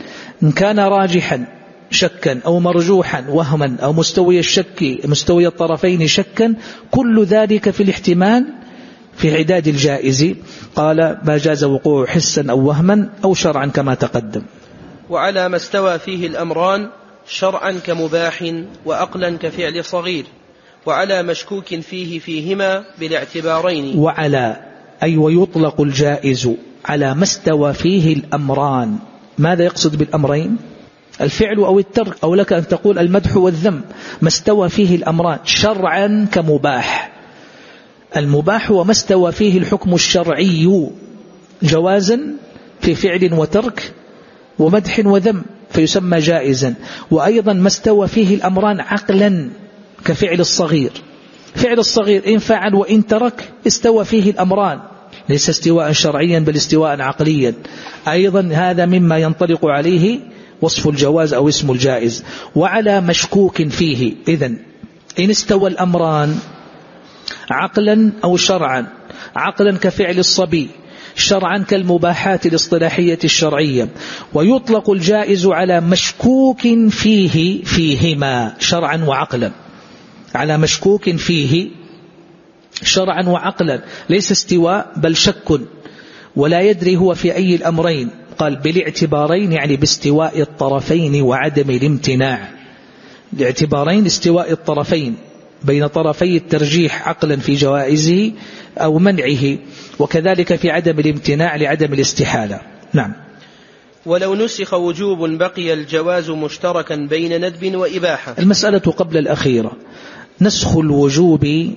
إن كان راجحا شكا أو مرجوحا وهما أو مستوي الشك مستوي الطرفين شكا. كل ذلك في الاحتمال في عداد الجائز. قال ما جاز وقوع حسا أو وهما أو شرعا كما تقدم. وعلى ما استوى فيه الأمران شرعا كمباح وأقلا كفعل صغير وعلى مشكوك فيه فيهما بالاعتبارين. وعلى أي ويطلق الجائز على ما استوى فيه الأمران. ماذا يقصد بالأمرين؟ الفعل أو الترك أو لك أن تقول المدح والذم ما استوى فيه الأمران شرعا كمباح. المباح وما استوى فيه الحكم الشرعي جوازا في فعل وترك ومدح وذم فيسمى جائزا. وأيضا ما استوى فيه الأمران عقلا كفعل الصغير. فعل الصغير إن فعل وإن ترك استوى فيه الأمران ليس استواء شرعيا بل استواء عقليا. أيضا هذا مما ينطلق عليه وصف الجواز أو اسم الجائز. وعلى مشكوك فيه. إذن إن استوى الأمران عقلا أو شرعا عقلا كفعل الصبي شرعا كالمباحات الاصطلاحية الشرعية. ويطلق الجائز على مشكوك فيه فيهما شرعا وعقلا. على مشكوك فيه شرعا وعقلا. ليس استواء بل شك. ولا يدري هو في أي الأمرين. قال بالاعتبارين يعني باستواء الطرفين وعدم الامتناع. لاعتبارين استواء الطرفين بين طرفي الترجيح عقلا في جوائزه أو منعه وكذلك في عدم الامتناع لعدم الاستحالة. نعم. ولو نسخ وجوب بقي الجواز مشتركا بين ندب وإباحة. المسألة قبل الأخيرة. نسخ الوجوب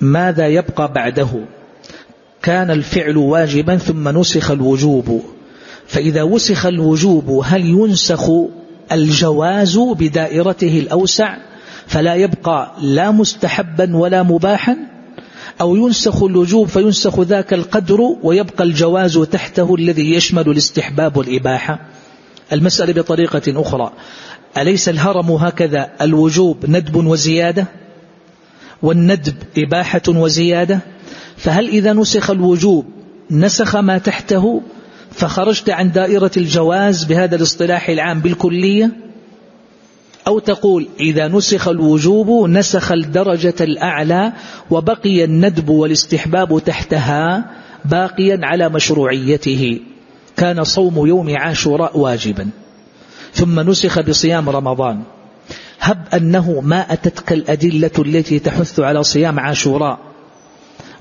ماذا يبقى بعده؟ كان الفعل واجبا ثم نسخ الوجوب. فإذا وسخ الوجوب هل ينسخ الجواز بدائرته الأوسع فلا يبقى لا مستحبا ولا مباحا؟ أو ينسخ الوجوب فينسخ ذاك القدر ويبقى الجواز تحته الذي يشمل الاستحباب والإباحة؟ المسألة بطريقة أخرى أليس الهرم هكذا الوجوب ندب وزيادة؟ والندب إباحة وزيادة؟ فهل إذا نسخ الوجوب نسخ ما تحته فخرجت عن دائرة الجواز بهذا الاصطلاح العام بالكلية؟ أو تقول إذا نسخ الوجوب نسخ الدرجة الأعلى وبقي الندب والاستحباب تحتها باقيا على مشروعيته. كان صوم يوم عاشوراء واجبا. ثم نسخ بصيام رمضان. هب أنه ما أتتك الأدلة التي تحث على صيام عاشوراء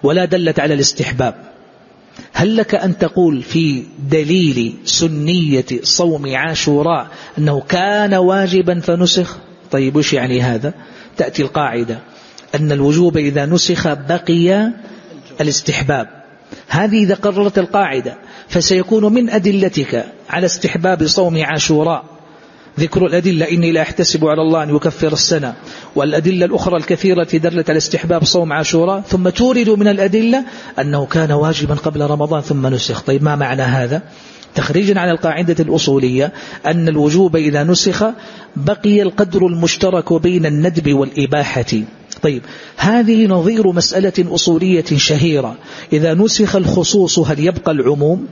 ولا دلت على الاستحباب. هل لك أن تقول في دليل سنية صوم عاشوراء أنه كان واجبا فنسخ؟ طيب وش يعني هذا؟ تأتي القاعدة. أن الوجوب إذا نسخ بقي الاستحباب. هذه إذا قررت القاعدة فسيكون من أدلتك على استحباب صوم عاشوراء. ذكر الأدلة إني لا أحتسب على الله أن يكفر السنة. والأدلة الأخرى الكثيرة دلت على استحباب صوم عاشوراء ثم تورد من الأدلة أنه كان واجبا قبل رمضان ثم نسخ. طيب ما معنى هذا؟ تخريجا على القاعدة الأصولية أن الوجوب إذا نسخ بقي القدر المشترك بين الندب والإباحة. طيب هذه نظير مسألة أصولية شهيرة. إذا نسخ الخصوص هل يبقى العموم؟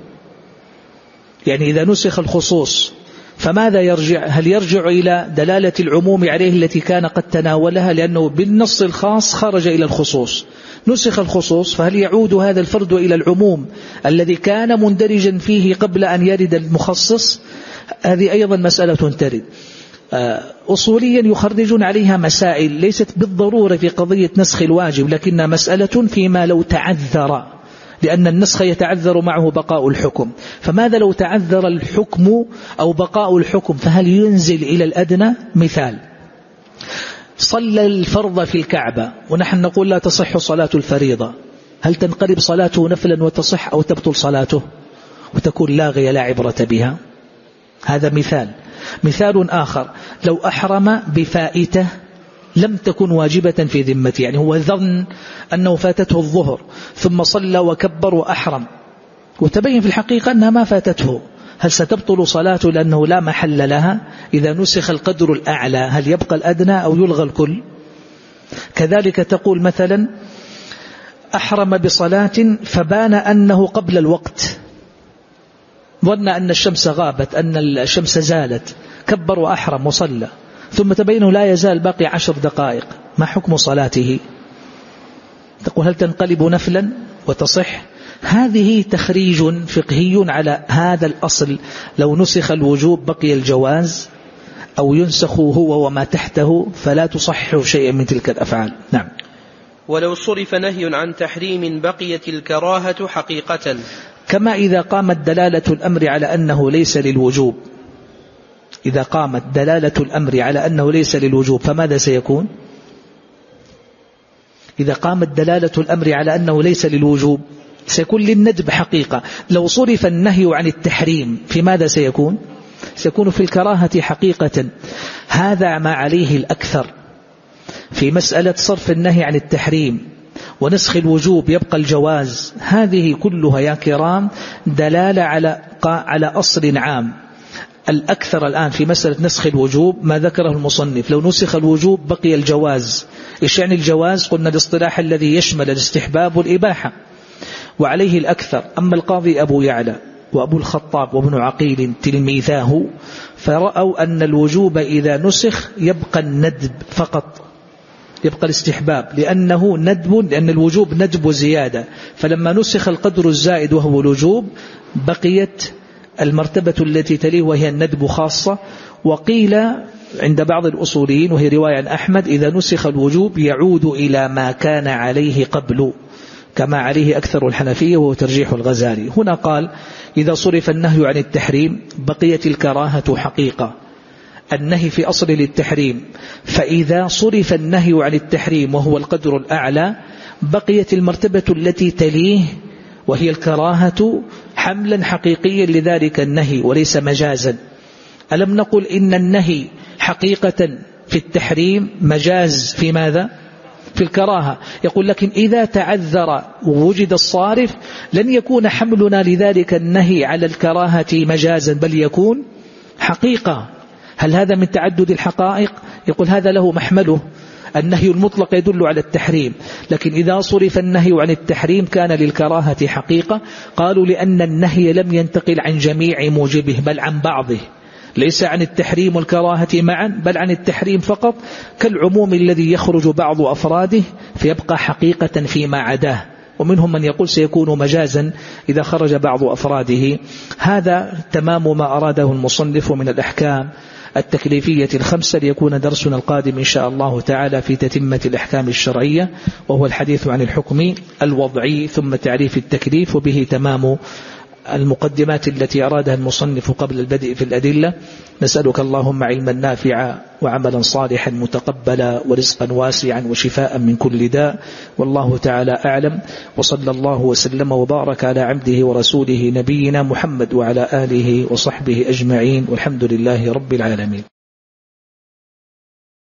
يعني إذا نسخ الخصوص فماذا يرجع؟ هل يرجع إلى دلالة العموم عليه التي كان قد تناولها؟ لأنه بالنص الخاص خرج إلى الخصوص. نسخ الخصوص فهل يعود هذا الفرد إلى العموم الذي كان مندرجا فيه قبل أن يرد المخصص؟ هذه أيضا مسألة ترد. آه، أصوليا يخرجون عليها مسائل ليست بالضرورة في قضية نسخ الواجب لكنها مسألة فيما لو تعذر. لأن النسخ يتعذر معه بقاء الحكم. فماذا لو تعذر الحكم أو بقاء الحكم؟ فهل ينزل إلى الأدنى؟ مثال. صلى الفرض في الكعبة ونحن نقول لا تصح صلاة الفريضة. هل تنقلب صلاته نفلا وتصح أو تبطل صلاته؟ وتكون لاغية لا عبرة بها. هذا مثال. مثال آخر. لو أحرم بفائتة لم تكن واجبة في ذمته يعني هو ظن أنه فاتته الظهر ثم صلى وكبر وأحرم. وتبين في الحقيقة أنها ما فاتته. هل ستبطل صلاته لأنه لا محل لها؟ إذا نسخ القدر الأعلى هل يبقى الأدنى أو يلغى الكل؟ كذلك تقول مثلا أحرم بصلاة فبان أنه قبل الوقت. ظن أن الشمس غابت أن الشمس زالت. كبر وأحرم وصلى. ثم تبين لا يزال باقي عشر دقائق. ما حكم صلاته؟ تقول هل تنقلب نفلا؟ وتصح. هذه تخريج فقهي على هذا الأصل. لو نسخ الوجوب بقي الجواز أو ينسخ هو وما تحته فلا تصح شيئا من تلك الأفعال. نعم. ولو صرف نهي عن تحريم بقيت الكراهة حقيقة. كما إذا قامت دلالة الأمر على أنه ليس للوجوب. إذا قامت دلالة الأمر على أنه ليس للوجوب فماذا سيكون؟ إذا قامت دلالة الأمر على أنه ليس للوجوب سيكون للندب حقيقة. لو صرف النهي عن التحريم في ماذا سيكون؟ سيكون في الكراهة حقيقة. هذا ما عليه الأكثر في مسألة صرف النهي عن التحريم ونسخ الوجوب يبقى الجواز. هذه كلها يا كرام دلالة على على أصل عام. الأكثر الآن في مسألة نسخ الوجوب ما ذكره المصنف. لو نسخ الوجوب بقي الجواز. إيش يعني الجواز؟ قلنا الاصطلاح الذي يشمل الاستحباب والإباحة. وعليه الأكثر. أما القاضي أبو يعلى وأبو الخطاب وابن عقيل تلميذاه فرأوا أن الوجوب إذا نسخ يبقى الندب فقط. يبقى الاستحباب. لأنه ندب لأن الوجوب ندب زيادة. فلما نسخ القدر الزائد وهو الوجوب بقيت المرتبة التي تليه وهي الندب خاصة وقيل عند بعض الأصوليين وهي رواية عن أحمد إذا نسخ الوجوب يعود إلى ما كان عليه قبل كما عليه أكثر الحنفية وهو ترجيح الغزالي. هنا قال إذا صرف النهي عن التحريم بقيت الكراهة حقيقة. النهي في أصل للتحريم فإذا صرف النهي عن التحريم وهو القدر الأعلى بقيت المرتبة التي تليه وهي الكراهة حملا حقيقيا لذلك النهي وليس مجازا. ألم نقل إن النهي حقيقة في التحريم مجاز في ماذا؟ في الكراهة. يقول لكن إذا تعذر ووجد الصارف لن يكون حملنا لذلك النهي على الكراهة مجازا بل يكون حقيقة. هل هذا من تعدد الحقائق؟ يقول هذا له محمله. النهي المطلق يدل على التحريم. لكن إذا صرف النهي عن التحريم كان للكراهة حقيقة. قالوا لأن النهي لم ينتقل عن جميع موجبه بل عن بعضه. ليس عن التحريم والكراهة معا بل عن التحريم فقط. كالعموم الذي يخرج بعض أفراده فيبقى حقيقة فيما عداه. ومنهم من يقول سيكون مجازا إذا خرج بعض أفراده. هذا تمام ما أراده المصنف من الأحكام. التكليفية الخمسة ليكون درسنا القادم إن شاء الله تعالى في تتمة الأحكام الشرعية وهو الحديث عن الحكم الوضعي ثم تعريف التكليف وبه تمام المقدمات التي أرادها المصنف قبل البدء في الأدلة نسألك اللهم علما نافعا وعملا صالحا متقبلا ورزقا واسعا وشفاء من كل داء والله تعالى أعلم وصلى الله وسلم وبارك على عبده ورسوله نبينا محمد وعلى آله وصحبه أجمعين والحمد لله رب العالمين.